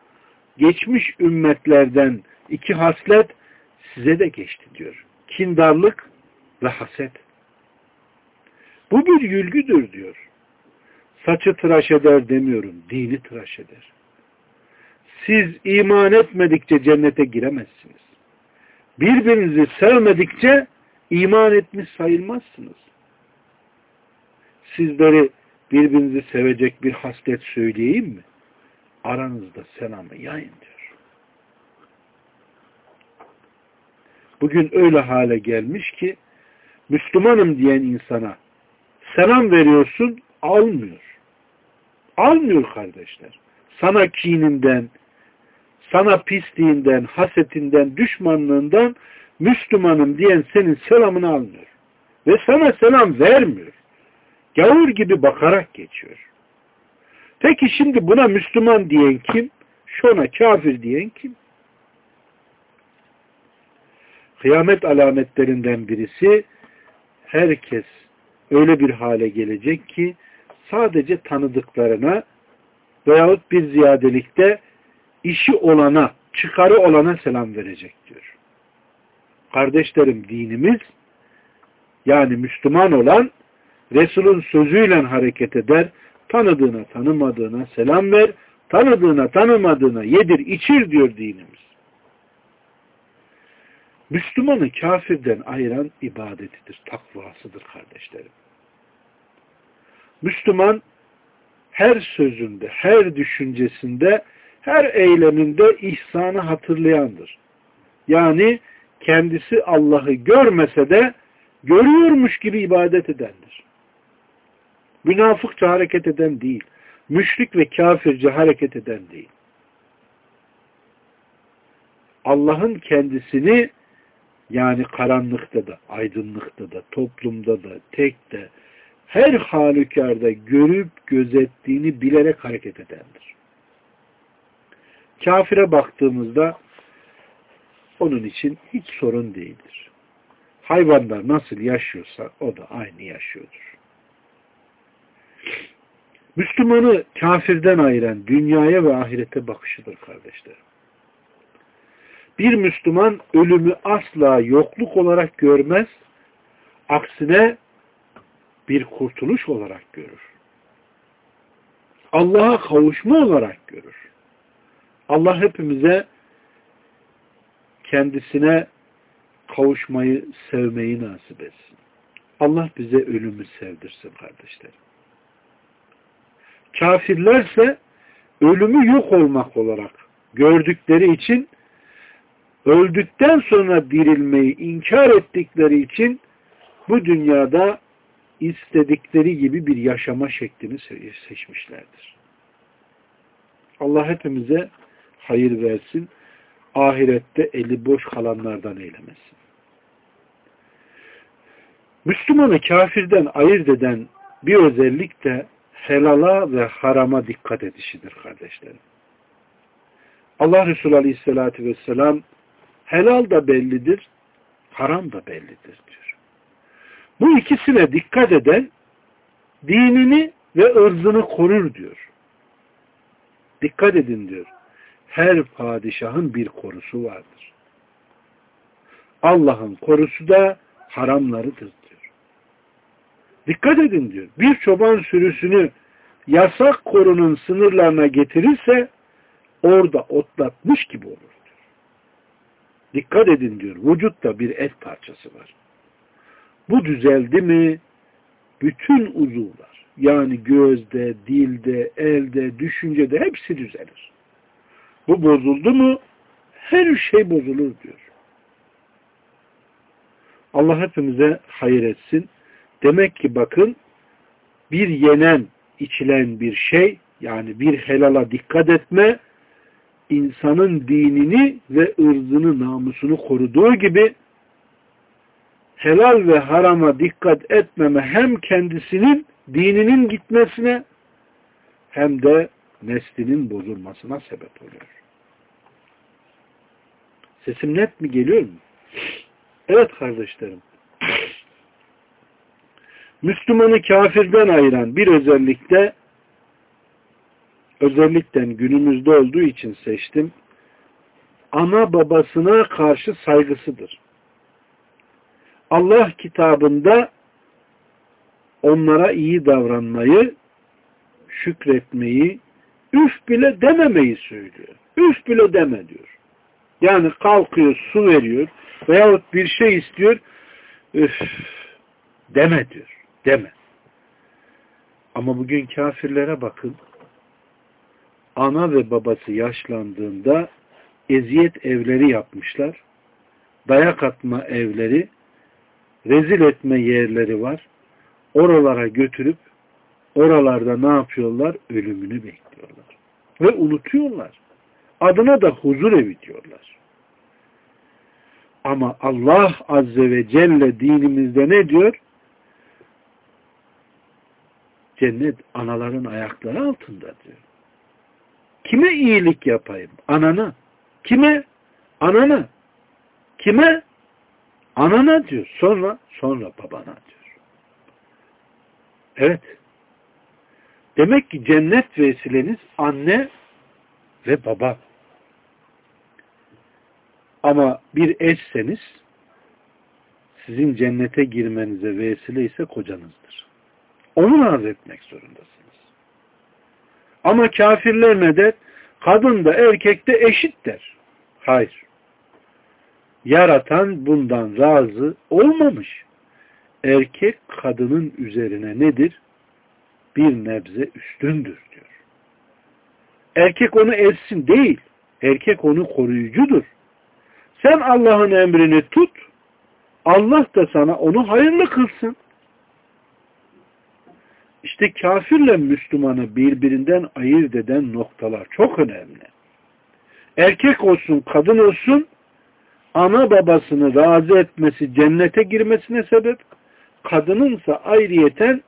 geçmiş ümmetlerden iki haslet size de geçti diyor. Kindarlık ve haset. Bu bir yülgüdür diyor. Saçı tıraş eder demiyorum. Dini tıraş eder. Siz iman etmedikçe cennete giremezsiniz. Birbirinizi sevmedikçe iman etmiş sayılmazsınız. Sizleri birbirinizi sevecek bir haslet söyleyeyim mi? Aranızda selamı yayın diyor. Bugün öyle hale gelmiş ki Müslümanım diyen insana selam veriyorsun almıyor. Almıyor kardeşler. Sana kininden, sana pisliğinden, hasetinden, düşmanlığından Müslümanım diyen senin selamını almıyor. Ve sana selam vermiyor. Gavur gibi bakarak geçiyor. Peki şimdi buna Müslüman diyen kim? Şuna kafir diyen kim? Kıyamet alametlerinden birisi herkes öyle bir hale gelecek ki sadece tanıdıklarına veyahut bir ziyadelikte işi olana, çıkarı olana selam verecek diyor. Kardeşlerim dinimiz yani Müslüman olan Resul'ün sözüyle hareket eder, tanıdığına tanımadığına selam ver, tanıdığına tanımadığına yedir içir diyor dinimiz. Müslümanı kafirden ayıran ibadetidir, takvasıdır kardeşlerim. Müslüman her sözünde, her düşüncesinde, her eyleminde ihsanı hatırlayandır. Yani kendisi Allah'ı görmese de görüyormuş gibi ibadet edendir. Münafıkça hareket eden değil. Müşrik ve kafirce hareket eden değil. Allah'ın kendisini yani karanlıkta da, aydınlıkta da, toplumda da, tek de, her halükarda görüp gözettiğini bilerek hareket edendir. Kafire baktığımızda onun için hiç sorun değildir. Hayvanlar nasıl yaşıyorsa o da aynı yaşıyordur. Müslümanı kafirden ayıran dünyaya ve ahirete bakışıdır kardeşlerim. Bir Müslüman ölümü asla yokluk olarak görmez, aksine bir kurtuluş olarak görür. Allah'a kavuşma olarak görür. Allah hepimize kendisine kavuşmayı, sevmeyi nasip etsin. Allah bize ölümü sevdirsin kardeşlerim. Kafirlerse ölümü yok olmak olarak gördükleri için öldükten sonra dirilmeyi inkar ettikleri için bu dünyada istedikleri gibi bir yaşama şeklini seçmişlerdir. Allah hepimize hayır versin. Ahirette eli boş kalanlardan eylemesin. Müslümanı kafirden ayırt eden bir özellik de helala ve harama dikkat edişidir kardeşlerim. Allah Resulü Aleyhisselatü Vesselam helal da bellidir, haram da bellidir diyor. Bu ikisine dikkat eden dinini ve ırzını korur diyor. Dikkat edin diyor. Her padişahın bir korusu vardır. Allah'ın korusu da haramlarıdır. Dikkat edin diyor. Bir çoban sürüsünü yasak korunun sınırlarına getirirse orada otlatmış gibi olur diyor. Dikkat edin diyor. Vücutta bir et parçası var. Bu düzeldi mi bütün uzuvlar yani gözde, dilde, elde, düşüncede hepsi düzelir. Bu bozuldu mu her şey bozulur diyor. Allah hepimize hayır etsin. Demek ki bakın bir yenen, içilen bir şey yani bir helala dikkat etme insanın dinini ve ırzını, namusunu koruduğu gibi helal ve harama dikkat etmeme hem kendisinin dininin gitmesine hem de neslinin bozulmasına sebep oluyor. Sesim net mi geliyor mu? Evet kardeşlerim. Müslümanı kafirden ayıran bir özellikte özellikten günümüzde olduğu için seçtim. Ana babasına karşı saygısıdır. Allah kitabında onlara iyi davranmayı, şükretmeyi, üf bile dememeyi söylüyor. Üf bile deme diyor. Yani kalkıyor, su veriyor veyahut bir şey istiyor, üf deme diyor. Deme. Ama bugün kafirlere bakın. Ana ve babası yaşlandığında eziyet evleri yapmışlar. Dayak atma evleri, rezil etme yerleri var. Oralara götürüp oralarda ne yapıyorlar? Ölümünü bekliyorlar. Ve unutuyorlar. Adına da huzur evi diyorlar. Ama Allah Azze ve Celle dinimizde ne diyor? Cennet anaların ayakları altında diyor. Kime iyilik yapayım? Anana. Kime? Anana. Kime? Anana diyor. Sonra sonra babana diyor. Evet. Demek ki cennet vesileniz anne ve baba. Ama bir eşseniz sizin cennete girmenize vesile ise kocanızdır. Onu razı etmek zorundasınız. Ama kafirler ne der? Kadın da erkek de eşit der. Hayır. Yaratan bundan razı olmamış. Erkek kadının üzerine nedir? Bir nebze üstündür diyor. Erkek onu etsin değil. Erkek onu koruyucudur. Sen Allah'ın emrini tut. Allah da sana onu hayırlı kılsın. İşte kafirle Müslümanı birbirinden ayırt eden noktalar çok önemli. Erkek olsun, kadın olsun ana babasını razı etmesi cennete girmesine sebep, kadınınsa ayrıyeten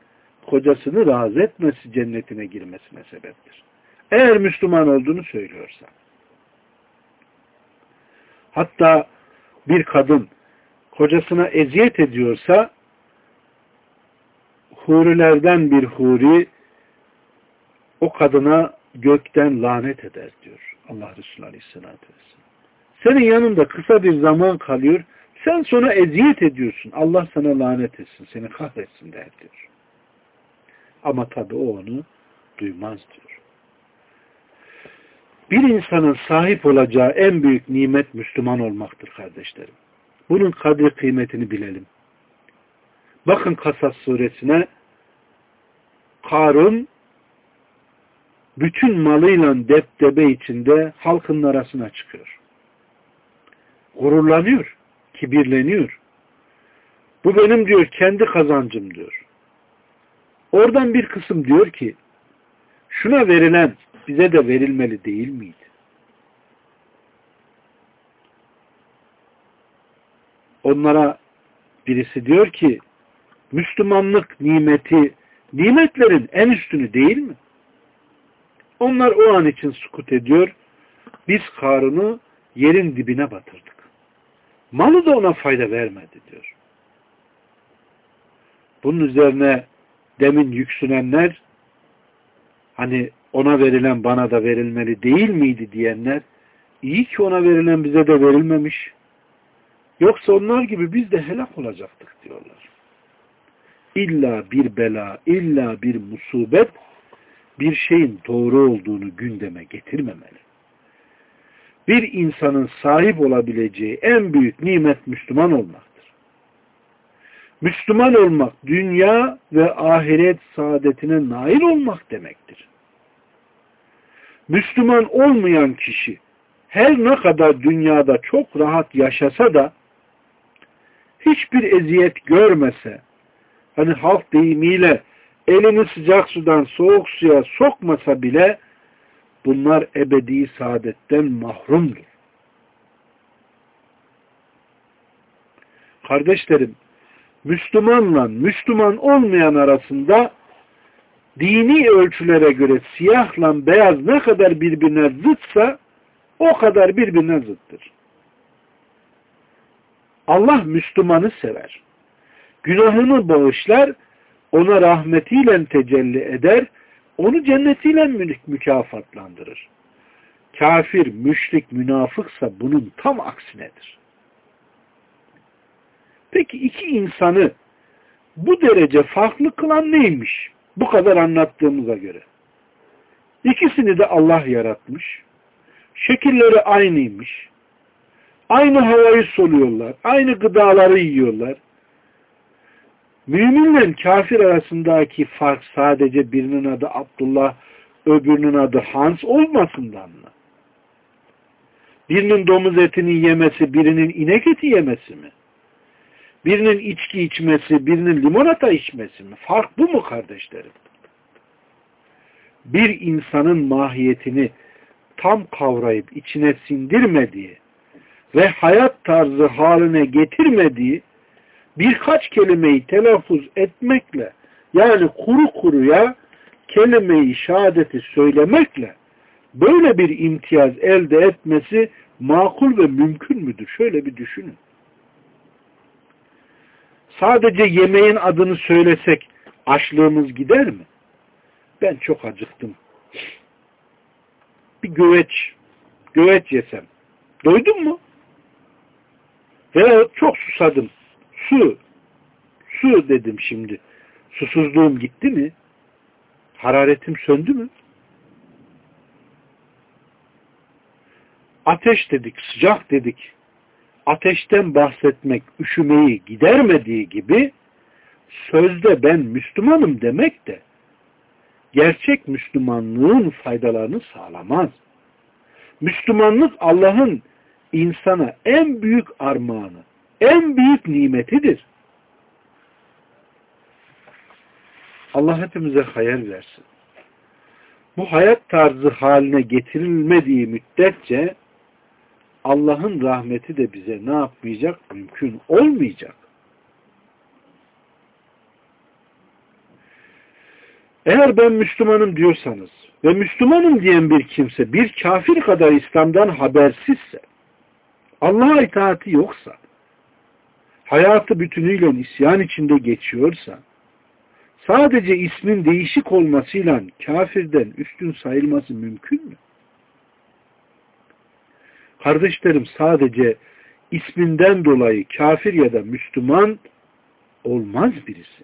kocasını razı etmesi cennetine girmesine sebeptir. Eğer Müslüman olduğunu söylüyorsa. Hatta bir kadın kocasına eziyet ediyorsa hurilerden bir huri o kadına gökten lanet eder diyor Allah Resulü Aleyhisselatü Vesselam. Senin yanında kısa bir zaman kalıyor. Sen sonra eziyet ediyorsun. Allah sana lanet etsin. Seni kahretsin der diyor. Ama tabi o onu duymaz diyor. Bir insanın sahip olacağı en büyük nimet Müslüman olmaktır kardeşlerim. Bunun kadri kıymetini bilelim. Bakın Kasas suresine Karun bütün malıyla depdebe içinde halkın arasına çıkıyor. Gururlanıyor, kibirleniyor. Bu benim diyor kendi kazancım diyor. Oradan bir kısım diyor ki şuna verilen bize de verilmeli değil miydi? Onlara birisi diyor ki Müslümanlık nimeti nimetlerin en üstünü değil mi? Onlar o an için sukut ediyor. Biz Karun'u yerin dibine batırdık. Malı da ona fayda vermedi diyor. Bunun üzerine demin yüksünenler hani ona verilen bana da verilmeli değil miydi diyenler iyi ki ona verilen bize de verilmemiş. Yoksa onlar gibi biz de helak olacaktık diyorlar. İlla bir bela, illa bir musibet bir şeyin doğru olduğunu gündeme getirmemeli. Bir insanın sahip olabileceği en büyük nimet Müslüman olmaktır. Müslüman olmak dünya ve ahiret saadetine nail olmak demektir. Müslüman olmayan kişi her ne kadar dünyada çok rahat yaşasa da hiçbir eziyet görmese, hani halk deyimiyle elini sıcak sudan soğuk suya sokmasa bile bunlar ebedi saadetten mahrumdur. Kardeşlerim, Müslümanla Müslüman olmayan arasında dini ölçülere göre siyahla beyaz ne kadar birbirine zıtsa o kadar birbirine zıttır. Allah Müslümanı sever. Günahını bağışlar, ona rahmetiyle tecelli eder, onu cennetiyle mükafatlandırır. Kafir, müşrik, münafıksa bunun tam aksinedir. Peki iki insanı bu derece farklı kılan neymiş? Bu kadar anlattığımıza göre. İkisini de Allah yaratmış. Şekilleri aynıymış. Aynı havayı soluyorlar. Aynı gıdaları yiyorlar. Müminle kafir arasındaki fark sadece birinin adı Abdullah, öbürünün adı Hans olmasından mı? Birinin domuz etini yemesi, birinin inek eti yemesi mi? Birinin içki içmesi, birinin limonata içmesi mi? Fark bu mu kardeşlerim? Bir insanın mahiyetini tam kavrayıp içine sindirmediği ve hayat tarzı haline getirmediği birkaç kelimeyi telaffuz etmekle yani kuru kuruya kelimeyi şehadeti söylemekle böyle bir imtiyaz elde etmesi makul ve mümkün müdür? Şöyle bir düşünün. Sadece yemeğin adını söylesek açlığımız gider mi? Ben çok acıktım. Bir göveç, göveç yesem. Doydun mu? Veya çok susadım. Su. Su dedim şimdi. Susuzluğum gitti mi? Hararetim söndü mü? Ateş dedik, sıcak dedik. Ateşten bahsetmek üşümeyi gidermediği gibi sözde ben Müslümanım demek de gerçek Müslümanlığın faydalarını sağlamaz. Müslümanlık Allah'ın insana en büyük armağanı en büyük nimetidir. Allah hepimize hayır versin. Bu hayat tarzı haline getirilmediği müddetçe Allah'ın rahmeti de bize ne yapmayacak? Mümkün olmayacak. Eğer ben Müslümanım diyorsanız ve Müslümanım diyen bir kimse bir kafir kadar İslam'dan habersizse, Allah'a itaati yoksa, hayatı bütünüyle isyan içinde geçiyorsa, sadece ismin değişik olmasıyla kafirden üstün sayılması mümkün mü? Kardeşlerim sadece isminden dolayı kafir ya da Müslüman olmaz birisi.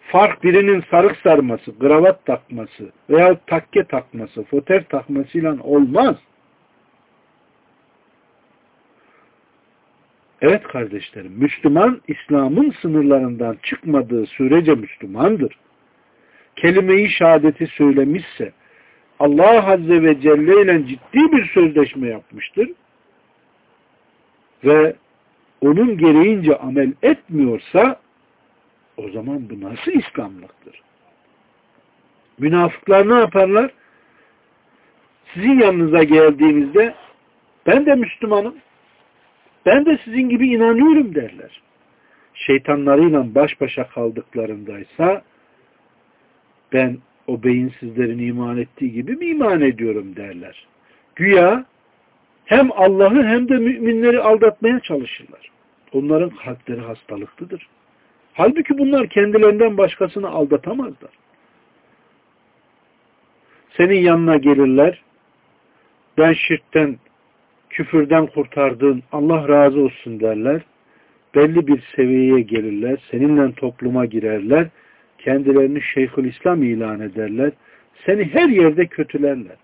Fark birinin sarık sarması, kravat takması veya takke takması, foter takmasıyla olmaz. Evet kardeşlerim, Müslüman İslam'ın sınırlarından çıkmadığı sürece Müslümandır. Kelime-i şehadeti söylemişse, Allah Azze ve Celle ile ciddi bir sözleşme yapmıştır ve onun gereğince amel etmiyorsa o zaman bu nasıl İslamlıktır? Münafıklar ne yaparlar? Sizin yanınıza geldiğinizde ben de Müslümanım ben de sizin gibi inanıyorum derler. Şeytanlarıyla baş başa kaldıklarındaysa ben o beyinsizlerin iman ettiği gibi mi iman ediyorum derler. Güya hem Allah'ı hem de müminleri aldatmaya çalışırlar. Onların kalpleri hastalıklıdır. Halbuki bunlar kendilerinden başkasını aldatamazlar. Senin yanına gelirler, ben şirkten, küfürden kurtardığın Allah razı olsun derler. Belli bir seviyeye gelirler, seninle topluma girerler, kendilerini Şeyhül İslam ilan ederler, seni her yerde kötülerler.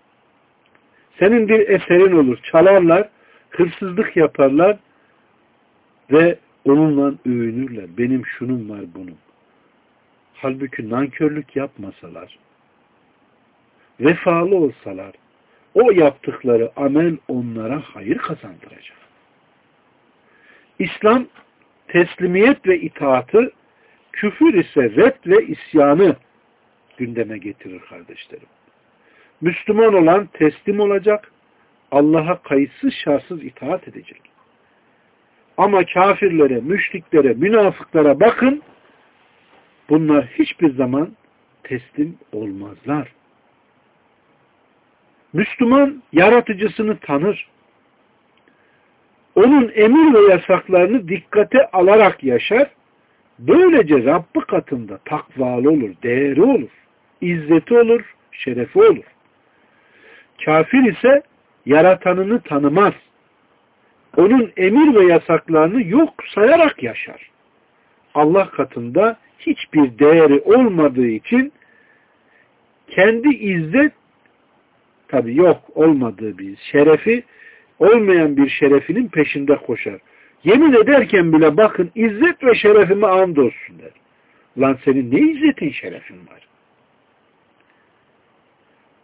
Senin bir eserin olur, çalarlar, hırsızlık yaparlar ve onunla övünürler. Benim şunum var bunun. Halbuki nankörlük yapmasalar, vefalı olsalar, o yaptıkları amel onlara hayır kazandıracak. İslam teslimiyet ve itaatı, küfür ise red ve isyanı gündeme getirir kardeşlerim. Müslüman olan teslim olacak, Allah'a kayıtsız şartsız itaat edecek. Ama kafirlere, müşriklere, münafıklara bakın, bunlar hiçbir zaman teslim olmazlar. Müslüman yaratıcısını tanır. Onun emir ve yasaklarını dikkate alarak yaşar. Böylece Rabbi katında takvalı olur, değeri olur, izzeti olur, şerefi olur. Kafir ise yaratanını tanımaz. Onun emir ve yasaklarını yok sayarak yaşar. Allah katında hiçbir değeri olmadığı için kendi izzet tabi yok olmadığı bir şerefi olmayan bir şerefinin peşinde koşar. Yemin ederken bile bakın izzet ve şerefime and olsun der. Lan senin ne izzetin şerefin var?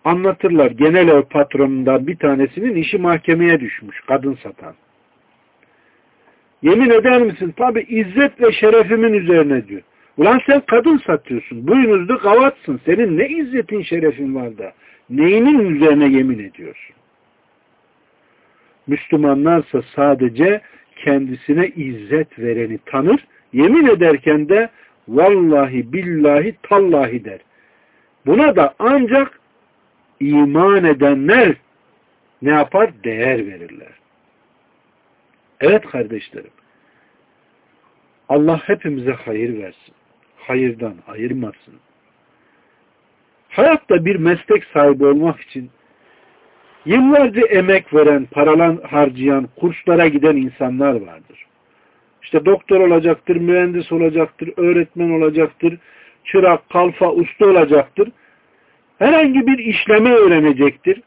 Anlatırlar genel ev patronundan bir tanesinin işi mahkemeye düşmüş kadın satan. Yemin eder misin? Tabi izzet ve şerefimin üzerine diyor. Ulan sen kadın satıyorsun. Boynuzlu kavatsın. Senin ne izzetin şerefin var da neyinin üzerine yemin ediyorsun? Müslümanlarsa sadece kendisine izzet vereni tanır. Yemin ederken de vallahi billahi tallahi der. Buna da ancak iman edenler ne yapar? Değer verirler. Evet kardeşlerim. Allah hepimize hayır versin. Hayırdan ayırmasın. Hayatta bir meslek sahibi olmak için yıllarca emek veren, paralan harcayan, kurslara giden insanlar vardır. İşte doktor olacaktır, mühendis olacaktır, öğretmen olacaktır, çırak, kalfa, usta olacaktır. Herhangi bir işleme öğrenecektir.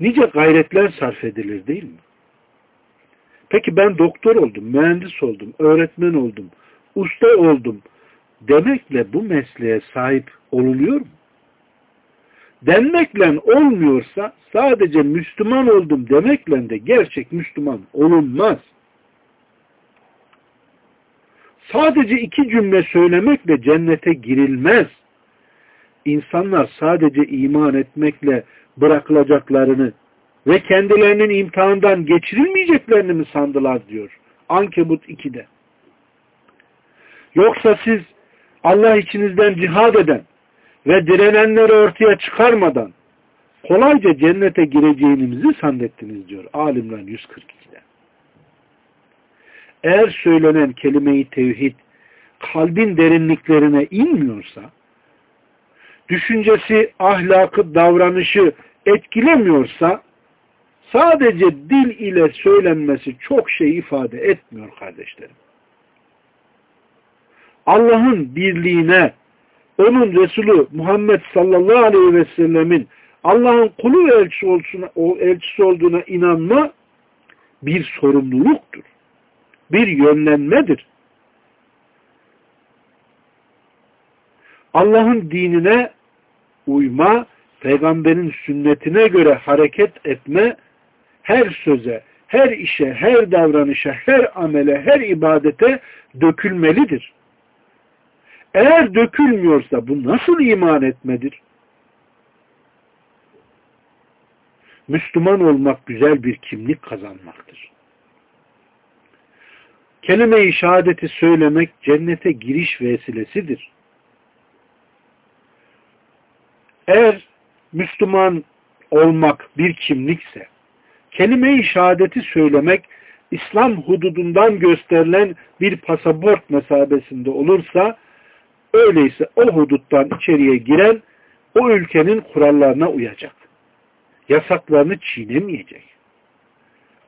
Nice gayretler sarf edilir değil mi? Peki ben doktor oldum, mühendis oldum, öğretmen oldum, usta oldum demekle bu mesleğe sahip oluluyor mu? Denmekle olmuyorsa sadece Müslüman oldum demekle de gerçek Müslüman olunmaz. Sadece iki cümle söylemekle cennete girilmez. İnsanlar sadece iman etmekle bırakılacaklarını ve kendilerinin imtihandan geçirilmeyeceklerini mi sandılar diyor. Ankebut 2'de. Yoksa siz Allah içinizden cihad eden ve direnenleri ortaya çıkarmadan kolayca cennete gireceğinizi zannettiniz diyor Alimran 142'de. Eğer söylenen kelimeyi tevhid kalbin derinliklerine inmiyorsa, düşüncesi, ahlakı, davranışı etkilemiyorsa, sadece dil ile söylenmesi çok şey ifade etmiyor kardeşlerim. Allah'ın birliğine, onun Resulü Muhammed sallallahu aleyhi ve sellemin Allah'ın kulu ve elçisi, olsun, o elçisi olduğuna inanma bir sorumluluktur. Bir yönlenmedir. Allah'ın dinine uyma, peygamberin sünnetine göre hareket etme, her söze, her işe, her davranışa, her amele, her ibadete dökülmelidir. Eğer dökülmüyorsa bu nasıl iman etmedir? Müslüman olmak güzel bir kimlik kazanmaktır. Kelime-i şehadeti söylemek cennete giriş vesilesidir. Eğer Müslüman olmak bir kimlikse, kelime-i şehadeti söylemek İslam hududundan gösterilen bir pasaport mesabesinde olursa, öyleyse o huduttan içeriye giren o ülkenin kurallarına uyacak yasaklarını çiğnemeyecek.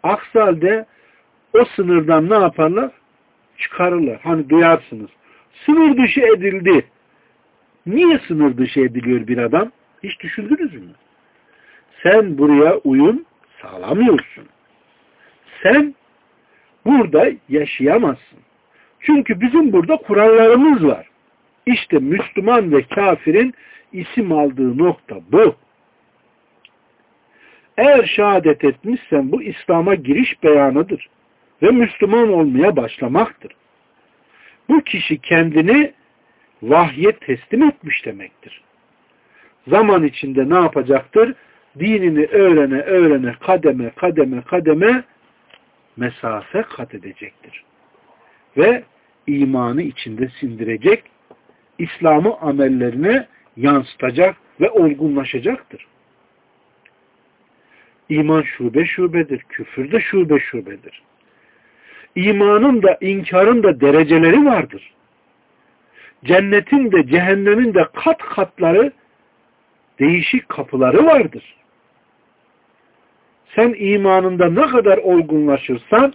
Aksi halde o sınırdan ne yaparlar? Çıkarırlar. Hani duyarsınız. Sınır dışı edildi. Niye sınır dışı ediliyor bir adam? Hiç düşündünüz mü? Sen buraya uyum sağlamıyorsun. Sen burada yaşayamazsın. Çünkü bizim burada kurallarımız var. İşte Müslüman ve kafirin isim aldığı nokta bu. Eğer şehadet etmişsen bu İslam'a giriş beyanıdır ve Müslüman olmaya başlamaktır. Bu kişi kendini vahye teslim etmiş demektir. Zaman içinde ne yapacaktır? Dinini öğrene öğrene kademe kademe kademe mesafe kat edecektir. Ve imanı içinde sindirecek, İslam'ı amellerine yansıtacak ve olgunlaşacaktır. İman şube şubedir. Küfür de şube şubedir. İmanın da inkarın da dereceleri vardır. Cennetin de cehennemin de kat katları değişik kapıları vardır. Sen imanında ne kadar olgunlaşırsan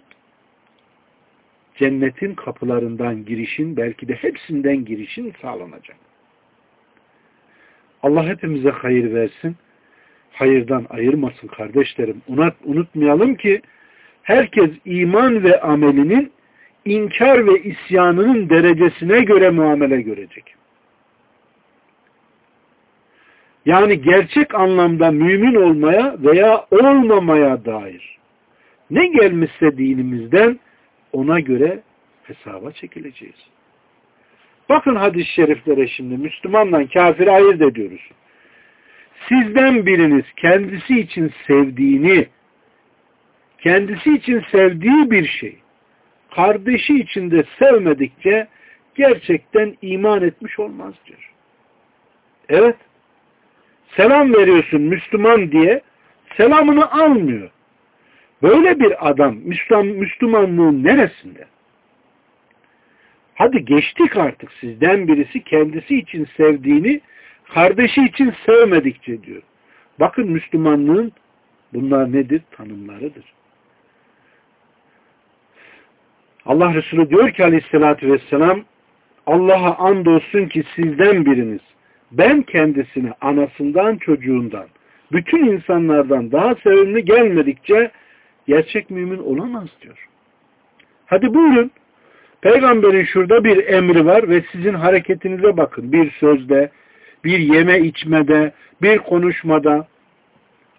cennetin kapılarından girişin belki de hepsinden girişin sağlanacak. Allah hepimize hayır versin hayırdan ayırmasın kardeşlerim. Unut, unutmayalım ki herkes iman ve amelinin inkar ve isyanının derecesine göre muamele görecek. Yani gerçek anlamda mümin olmaya veya olmamaya dair ne gelmişse dinimizden ona göre hesaba çekileceğiz. Bakın hadis-i şeriflere şimdi Müslümanla kafiri ayırt ediyoruz sizden biriniz kendisi için sevdiğini, kendisi için sevdiği bir şey, kardeşi için de sevmedikçe gerçekten iman etmiş olmaz diyor. Evet. Selam veriyorsun Müslüman diye selamını almıyor. Böyle bir adam Müslüman, Müslümanlığın neresinde? Hadi geçtik artık sizden birisi kendisi için sevdiğini Kardeşi için sevmedikçe diyor. Bakın Müslümanlığın bunlar nedir? Tanımlarıdır. Allah Resulü diyor ki aleyhissalatü vesselam Allah'a andolsun ki sizden biriniz ben kendisine anasından çocuğundan bütün insanlardan daha sevimli gelmedikçe gerçek mümin olamaz diyor. Hadi buyurun. Peygamberin şurada bir emri var ve sizin hareketinize bakın. Bir sözde, bir yeme içmede, bir konuşmada.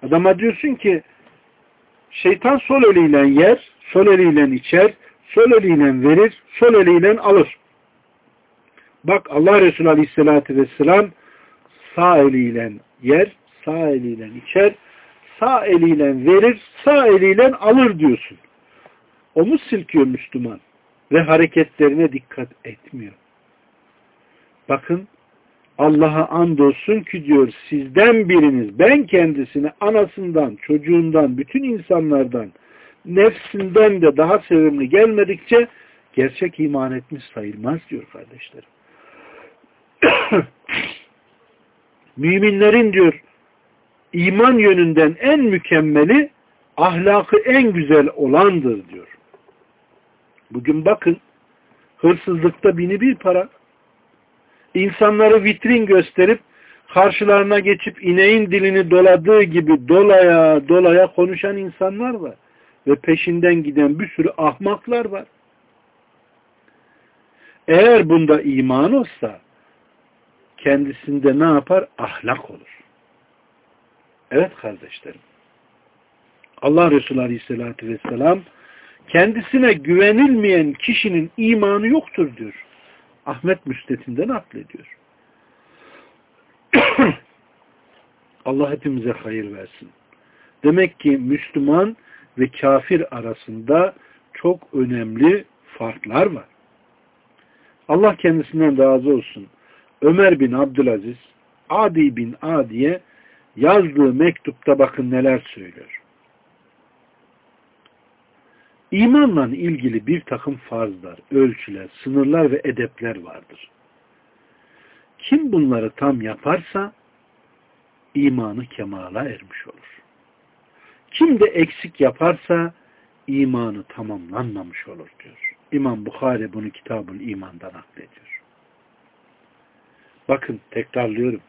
Adama diyorsun ki şeytan sol eliyle yer, sol eliyle içer, sol eliyle verir, sol eliyle alır. Bak Allah Resulü Aleyhisselatü Vesselam sağ eliyle yer, sağ eliyle içer, sağ eliyle verir, sağ eliyle alır diyorsun. Omuz silkiyor Müslüman ve hareketlerine dikkat etmiyor. Bakın Allah'a andolsun ki diyor sizden biriniz ben kendisini anasından, çocuğundan, bütün insanlardan, nefsinden de daha sevimli gelmedikçe gerçek iman etmiş sayılmaz diyor kardeşlerim. Müminlerin diyor iman yönünden en mükemmeli ahlakı en güzel olandır diyor. Bugün bakın hırsızlıkta bini bir para. İnsanları vitrin gösterip karşılarına geçip ineğin dilini doladığı gibi dolaya dolaya konuşan insanlar var. Ve peşinden giden bir sürü ahmaklar var. Eğer bunda iman olsa kendisinde ne yapar? Ahlak olur. Evet kardeşlerim. Allah Resulü Aleyhisselatü Vesselam kendisine güvenilmeyen kişinin imanı yoktur diyor. Ahmet Müstet'inden naklediyor. Allah hepimize hayır versin. Demek ki Müslüman ve kafir arasında çok önemli farklar var. Allah kendisinden razı olsun. Ömer bin Abdülaziz Adi bin Adi'ye yazdığı mektupta bakın neler söylüyor. İmanla ilgili bir takım farzlar, ölçüler, sınırlar ve edepler vardır. Kim bunları tam yaparsa imanı kemala ermiş olur. Kim de eksik yaparsa imanı tamamlanmamış olur diyor. İmam Bukhari bunu Kitabul İman'dan naklediyor. Bakın tekrarlıyorum.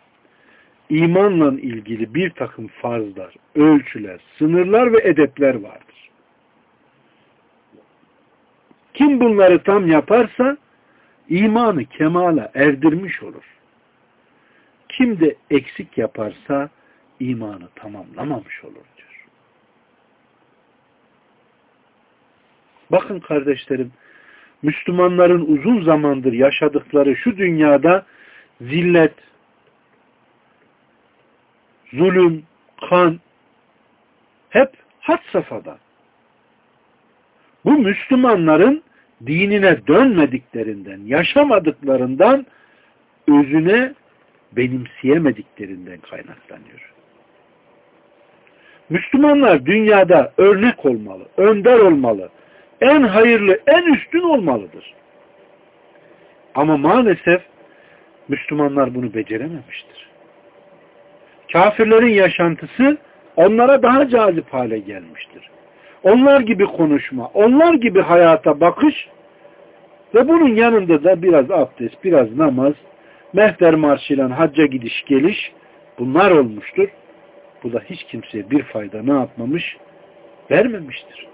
İmanla ilgili bir takım farzlar, ölçüler, sınırlar ve edepler vardır. Kim bunları tam yaparsa imanı kemala erdirmiş olur. Kim de eksik yaparsa imanı tamamlamamış olur diyor. Bakın kardeşlerim, Müslümanların uzun zamandır yaşadıkları şu dünyada zillet, zulüm, kan hep had safhada. Bu Müslümanların dinine dönmediklerinden, yaşamadıklarından özüne benimseyemediklerinden kaynaklanıyor. Müslümanlar dünyada örnek olmalı, önder olmalı, en hayırlı, en üstün olmalıdır. Ama maalesef Müslümanlar bunu becerememiştir. Kafirlerin yaşantısı onlara daha cazip hale gelmiştir. Onlar gibi konuşma, onlar gibi hayata bakış ve bunun yanında da biraz abdest, biraz namaz, mehter marşıyla hacca gidiş geliş bunlar olmuştur. Bu da hiç kimseye bir fayda ne yapmamış? Vermemiştir.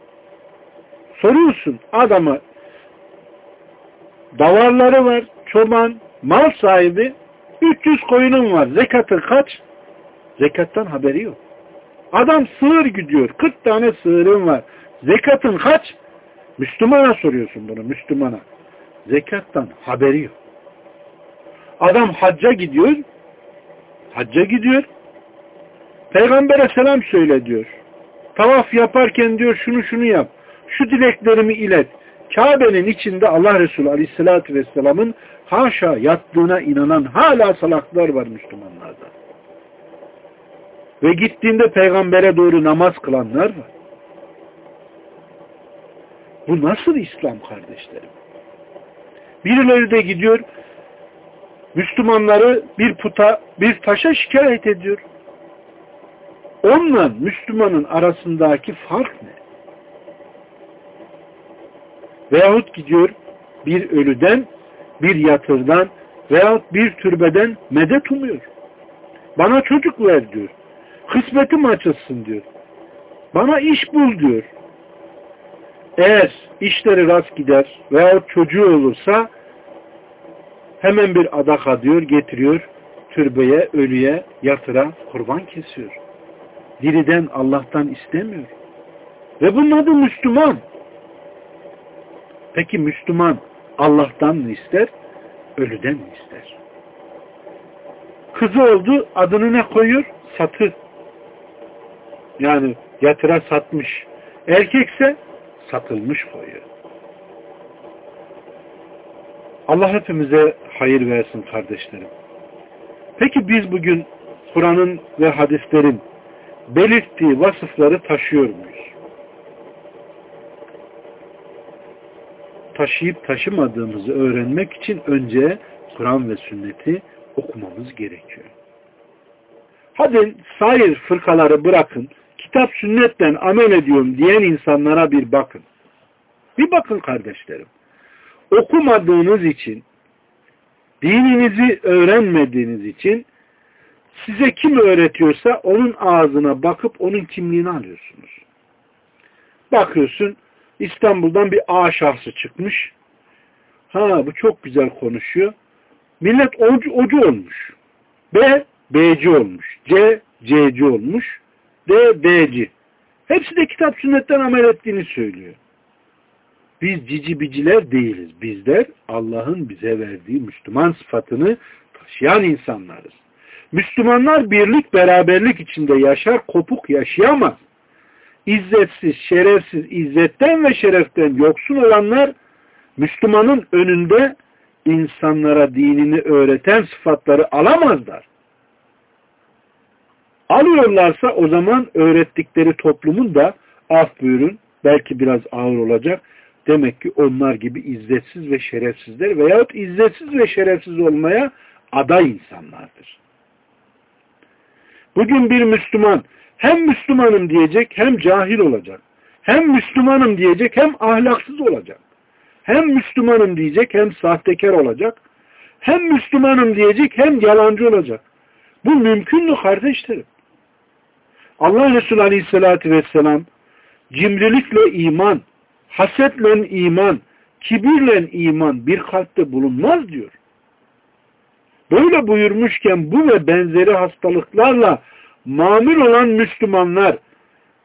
Soruyorsun adama davarları var, çoban, mal sahibi 300 koyunun var. Zekatı kaç? Zekattan haberi yok. Adam sığır gidiyor. 40 tane sığırın var. Zekatın kaç? Müslümana soruyorsun bunu. Müslümana. Zekattan haberi yok. Adam hacca gidiyor. Hacca gidiyor. Peygamber'e selam söyle diyor. Tavaf yaparken diyor şunu şunu yap. Şu dileklerimi ilet. Kabe'nin içinde Allah Resulü Aleyhisselatü Vesselam'ın haşa yattığına inanan hala salaklar var Müslümanlarda. Ve gittiğinde peygambere doğru namaz kılanlar var. Bu nasıl İslam kardeşlerim? Birileri de gidiyor Müslümanları bir puta, bir taşa şikayet ediyor. Onunla Müslümanın arasındaki fark ne? Veyahut gidiyor bir ölüden, bir yatırdan veyahut bir türbeden medet umuyor. Bana çocuk ver diyor. Kısmetim açılsın diyor. Bana iş bul diyor. Eğer işleri rast gider veyahut çocuğu olursa hemen bir adaka diyor getiriyor türbeye, ölüye, yatıra kurban kesiyor. Diriden Allah'tan istemiyor. Ve bunun adı Müslüman. Peki Müslüman Allah'tan mı ister? Ölüden mi ister? Kızı oldu adını ne koyuyor? Satı. Yani yatıra satmış. Erkekse satılmış koyuyor. Allah hepimize hayır versin kardeşlerim. Peki biz bugün Kur'an'ın ve hadislerin belirttiği vasıfları taşıyor muyuz? Taşıyıp taşımadığımızı öğrenmek için önce Kur'an ve sünneti okumamız gerekiyor. Hadi sair fırkaları bırakın, kitap sünnetten amel ediyorum diyen insanlara bir bakın. Bir bakın kardeşlerim. Okumadığınız için, dininizi öğrenmediğiniz için size kim öğretiyorsa onun ağzına bakıp onun kimliğini alıyorsunuz. Bakıyorsun İstanbul'dan bir A şahsı çıkmış. Ha bu çok güzel konuşuyor. Millet ocu, ocu olmuş. B, B'ci olmuş. C, C'ci olmuş. D, D'ci. Hepsi de kitap sünnetten amel ettiğini söylüyor. Biz cici biciler değiliz. Bizler Allah'ın bize verdiği Müslüman sıfatını taşıyan insanlarız. Müslümanlar birlik beraberlik içinde yaşar, kopuk yaşayamaz. İzzetsiz, şerefsiz, izzetten ve şereften yoksun olanlar Müslümanın önünde insanlara dinini öğreten sıfatları alamazlar. Alıyorlarsa o zaman öğrettikleri toplumun da af buyurun belki biraz ağır olacak. Demek ki onlar gibi izzetsiz ve şerefsizler veyahut izzetsiz ve şerefsiz olmaya aday insanlardır. Bugün bir Müslüman hem Müslümanım diyecek hem cahil olacak. Hem Müslümanım diyecek hem ahlaksız olacak. Hem Müslümanım diyecek hem sahtekar olacak. Hem Müslümanım diyecek hem yalancı olacak. Bu mümkün mü kardeşlerim? Allah Resulü Aleyhisselatü Vesselam cimrilikle iman, hasetle iman, kibirle iman bir kalpte bulunmaz diyor. Böyle buyurmuşken bu ve benzeri hastalıklarla mamül olan Müslümanlar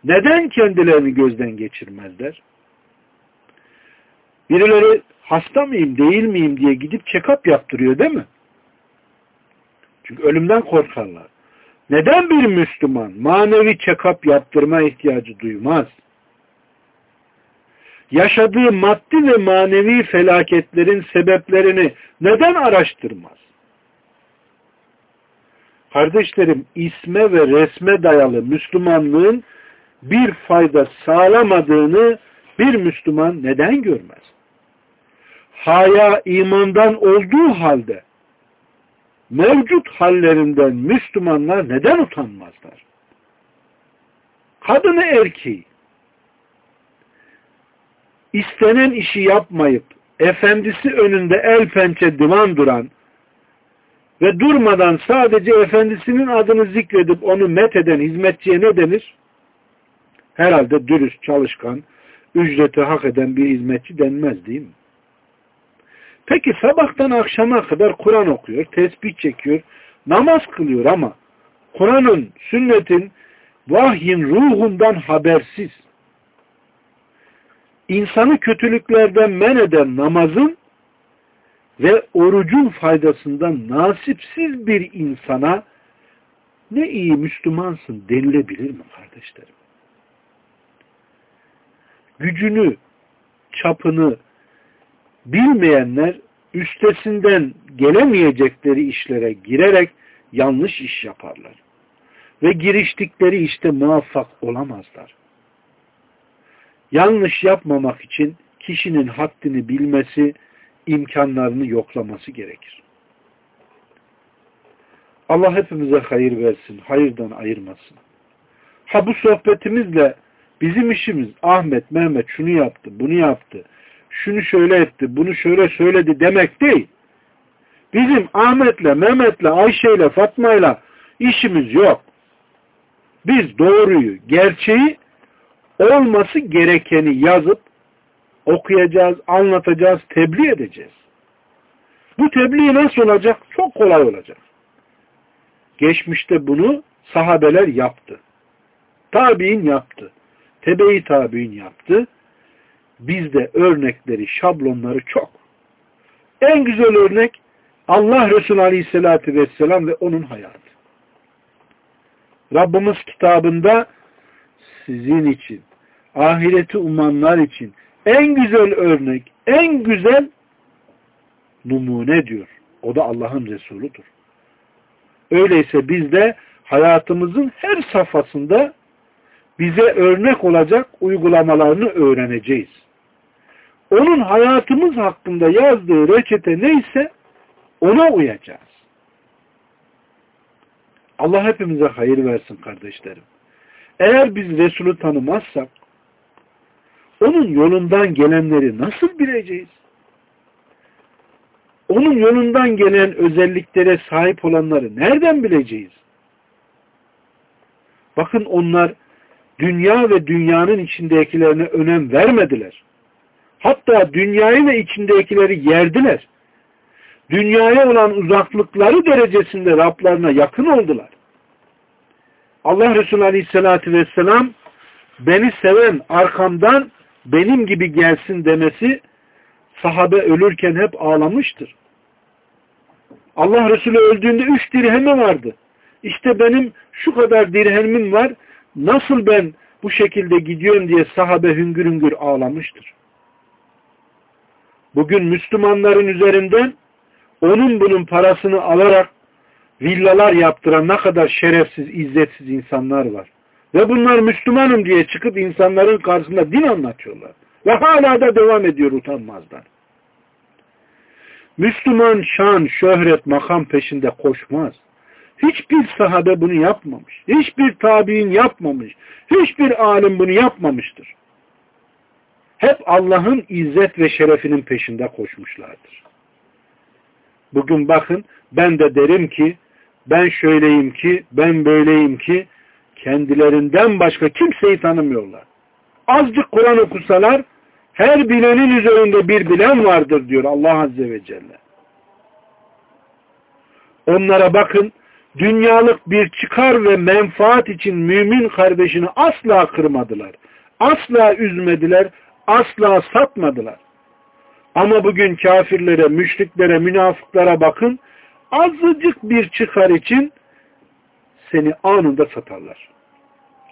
neden kendilerini gözden geçirmezler? Birileri hasta mıyım değil miyim diye gidip check-up yaptırıyor değil mi? Çünkü ölümden korkarlar. Neden bir Müslüman manevi check-up yaptırma ihtiyacı duymaz? Yaşadığı maddi ve manevi felaketlerin sebeplerini neden araştırmaz? Kardeşlerim isme ve resme dayalı Müslümanlığın bir fayda sağlamadığını bir Müslüman neden görmez? Haya imandan olduğu halde mevcut hallerinden Müslümanlar neden utanmazlar? Kadını erkeği istenen işi yapmayıp efendisi önünde el pençe divan duran ve durmadan sadece efendisinin adını zikredip onu met eden hizmetçiye ne denir? Herhalde dürüst, çalışkan, ücreti hak eden bir hizmetçi denmez değil mi? Peki sabahtan akşama kadar Kur'an okuyor, tesbih çekiyor, namaz kılıyor ama Kur'an'ın, sünnetin, vahyin ruhundan habersiz. İnsanı kötülüklerden men eden namazın ve orucun faydasından nasipsiz bir insana ne iyi Müslümansın denilebilir mi kardeşlerim? Gücünü, çapını bilmeyenler üstesinden gelemeyecekleri işlere girerek yanlış iş yaparlar. Ve giriştikleri işte muvaffak olamazlar. Yanlış yapmamak için kişinin haddini bilmesi, imkanlarını yoklaması gerekir. Allah hepimize hayır versin, hayırdan ayırmasın. Ha bu sohbetimizle bizim işimiz Ahmet, Mehmet şunu yaptı, bunu yaptı, şunu şöyle etti, bunu şöyle söyledi demek değil. Bizim Ahmet'le, Mehmet'le, Ayşe'yle, Fatma'yla işimiz yok. Biz doğruyu, gerçeği olması gerekeni yazıp okuyacağız, anlatacağız, tebliğ edeceğiz. Bu tebliğ nasıl olacak? Çok kolay olacak. Geçmişte bunu sahabeler yaptı. Tabi'in yaptı. Tebe-i tabi'in yaptı. Bizde örnekleri, şablonları çok. En güzel örnek Allah Resulü Aleyhisselatü Vesselam ve onun hayatı. Rabbimiz kitabında sizin için, ahireti umanlar için en güzel örnek, en güzel numune diyor. O da Allah'ın Resuludur. Öyleyse biz de hayatımızın her safhasında bize örnek olacak uygulamalarını öğreneceğiz. Onun hayatımız hakkında yazdığı reçete neyse ona uyacağız. Allah hepimize hayır versin kardeşlerim. Eğer biz Resulü tanımazsak onun yolundan gelenleri nasıl bileceğiz? Onun yolundan gelen özelliklere sahip olanları nereden bileceğiz? Bakın onlar dünya ve dünyanın içindekilerine önem vermediler. Hatta dünyayı ve içindekileri yerdiler. Dünyaya olan uzaklıkları derecesinde Rablarına yakın oldular. Allah Resulü Aleyhisselatü Vesselam beni seven arkamdan benim gibi gelsin demesi sahabe ölürken hep ağlamıştır. Allah Resulü öldüğünde üç dirhemi vardı. İşte benim şu kadar dirhemim var. Nasıl ben bu şekilde gidiyorum diye sahabe hüngür hüngür ağlamıştır. Bugün Müslümanların üzerinden onun bunun parasını alarak villalar yaptıran ne kadar şerefsiz, izzetsiz insanlar var. Ve bunlar Müslümanım diye çıkıp insanların karşısında din anlatıyorlar. Ve hala da devam ediyor utanmazlar. Müslüman şan, şöhret, makam peşinde koşmaz. Hiçbir sahabe bunu yapmamış. Hiçbir tabi'in yapmamış. Hiçbir alim bunu yapmamıştır. Hep Allah'ın izzet ve şerefinin peşinde koşmuşlardır. Bugün bakın ben de derim ki ben şöyleyim ki ben böyleyim ki kendilerinden başka kimseyi tanımıyorlar. Azıcık Kur'an okusalar her bilenin üzerinde bir bilen vardır diyor Allah Azze ve Celle. Onlara bakın dünyalık bir çıkar ve menfaat için mümin kardeşini asla kırmadılar. Asla üzmediler, asla satmadılar. Ama bugün kafirlere, müşriklere, münafıklara bakın, azıcık bir çıkar için seni anında satarlar.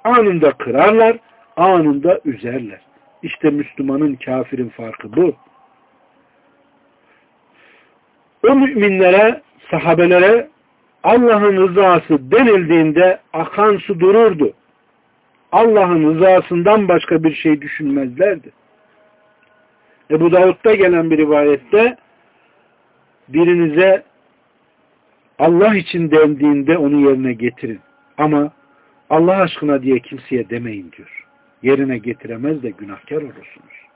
Anında kırarlar, anında üzerler. İşte Müslümanın kafirin farkı bu. O müminlere, sahabelere Allah'ın rızası denildiğinde akan su dururdu. Allah'ın rızasından başka bir şey düşünmezlerdi. Ebu Davud'da gelen bir rivayette birinize Allah için dendiğinde onu yerine getirin. Ama Allah aşkına diye kimseye demeyin diyor. Yerine getiremez de günahkar olursunuz.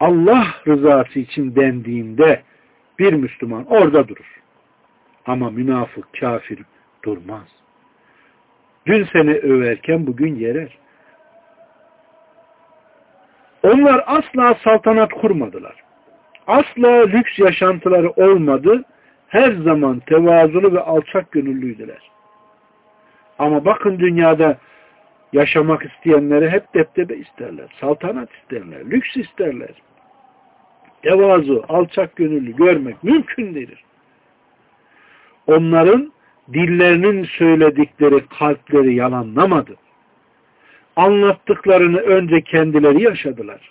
Allah rızası için dendiğinde bir Müslüman orada durur. Ama münafık, kafir durmaz. Dün seni överken bugün yerer. Onlar asla saltanat kurmadılar. Asla lüks yaşantıları olmadı. Her zaman tevazulu ve alçak gönüllüydüler. Ama bakın dünyada yaşamak isteyenleri hep deptebe isterler. Saltanat isterler. Lüks isterler. Tevazu, alçak gönüllü görmek mümkün değil. Onların dillerinin söyledikleri kalpleri yalanlamadı anlattıklarını önce kendileri yaşadılar.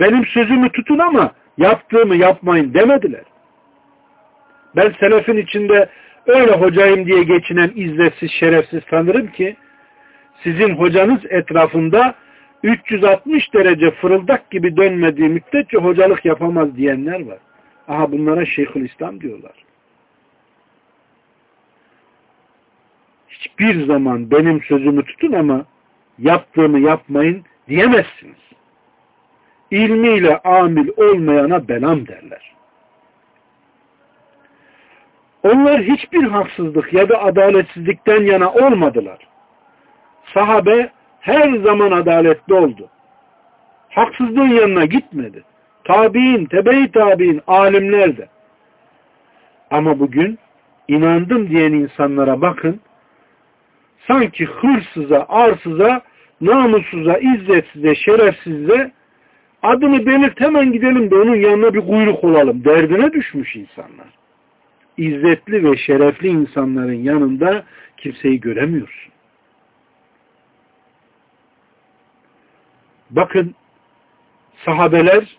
Benim sözümü tutun ama yaptığımı yapmayın demediler. Ben selefin içinde öyle hocayım diye geçinen izzetsiz şerefsiz tanırım ki sizin hocanız etrafında 360 derece fırıldak gibi dönmediği müddetçe hocalık yapamaz diyenler var. Aha bunlara Şeyhülislam diyorlar. Hiçbir zaman benim sözümü tutun ama yaptığımı yapmayın diyemezsiniz. İlmiyle amil olmayana belam derler. Onlar hiçbir haksızlık ya da adaletsizlikten yana olmadılar. Sahabe her zaman adaletli oldu. Haksızlığın yanına gitmedi. Tabi'in, tebe-i tabi'in, alimler de. Ama bugün inandım diyen insanlara bakın, sanki hırsıza, arsıza namussuza, izzetsize, şerefsize adını belirt hemen gidelim de onun yanına bir kuyruk olalım. Derdine düşmüş insanlar. İzzetli ve şerefli insanların yanında kimseyi göremiyorsun. Bakın sahabeler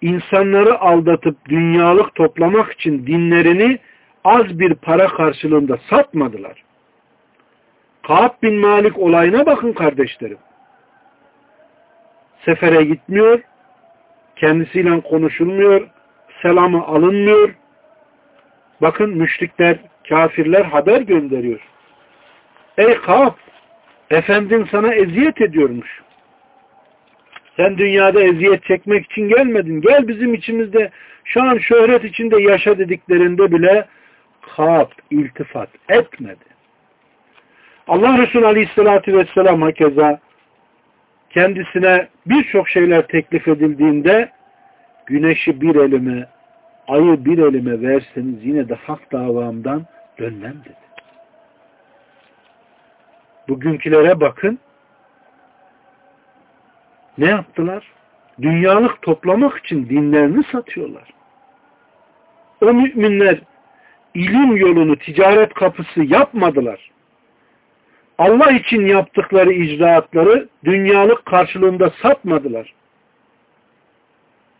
insanları aldatıp dünyalık toplamak için dinlerini az bir para karşılığında satmadılar. Kaab bin Malik olayına bakın kardeşlerim. Sefere gitmiyor, kendisiyle konuşulmuyor, selamı alınmıyor. Bakın müşrikler, kafirler haber gönderiyor. Ey Kaab, efendin sana eziyet ediyormuş. Sen dünyada eziyet çekmek için gelmedin. Gel bizim içimizde şu an şöhret içinde yaşa dediklerinde bile Kaab iltifat etmedi. Allah Resulü Aleyhisselatü Vesselam hakeza kendisine birçok şeyler teklif edildiğinde güneşi bir elime, ayı bir elime verseniz yine de hak davamdan dönmem dedi. Bugünkülere bakın ne yaptılar? Dünyalık toplamak için dinlerini satıyorlar. O müminler ilim yolunu ticaret kapısı yapmadılar. Allah için yaptıkları icraatları dünyalık karşılığında satmadılar.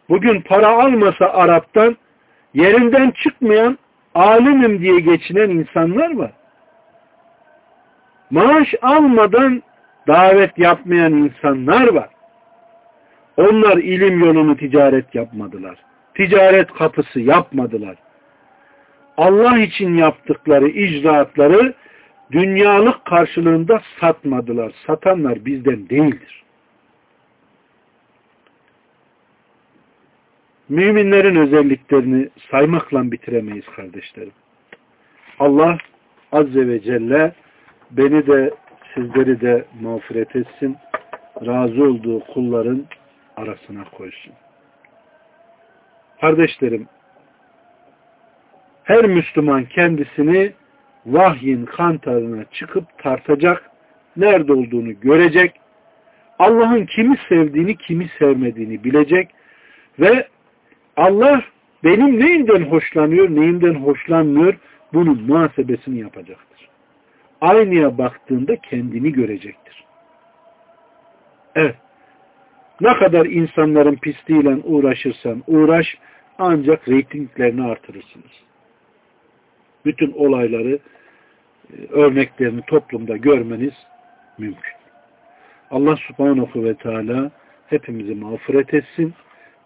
Bugün para almasa Arap'tan yerinden çıkmayan alimim diye geçinen insanlar var. Maaş almadan davet yapmayan insanlar var. Onlar ilim yolunu ticaret yapmadılar. Ticaret kapısı yapmadılar. Allah için yaptıkları icraatları dünyalık karşılığında satmadılar. Satanlar bizden değildir. Müminlerin özelliklerini saymakla bitiremeyiz kardeşlerim. Allah Azze ve Celle beni de sizleri de mağfiret etsin. Razı olduğu kulların arasına koysun. Kardeşlerim, her Müslüman kendisini vahyin kantarına çıkıp tartacak, nerede olduğunu görecek, Allah'ın kimi sevdiğini, kimi sevmediğini bilecek ve Allah benim neyimden hoşlanıyor, neyimden hoşlanmıyor bunun muhasebesini yapacaktır. Aynaya baktığında kendini görecektir. Evet. Ne kadar insanların pisliğiyle uğraşırsan uğraş ancak reytinglerini artırırsınız. Bütün olayları örneklerini toplumda görmeniz mümkün. Allah subhanahu ve teala hepimizi mağfiret etsin.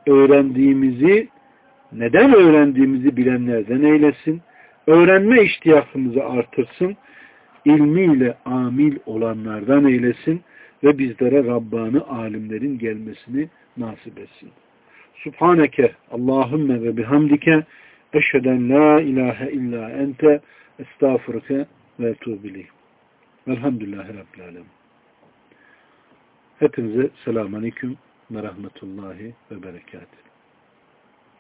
Öğrendiğimizi neden öğrendiğimizi bilenlerden eylesin. Öğrenme iştiyakımızı artırsın. İlmiyle amil olanlardan eylesin ve bizlere Rabbani alimlerin gelmesini nasip etsin. Subhaneke Allahümme ve bihamdike eşheden la ilahe illa ente estağfurke ve etubileyh. Velhamdülillahi Rabbil Alem. Hepinize selamun aleyküm ve rahmetullahi ve berekatuhu.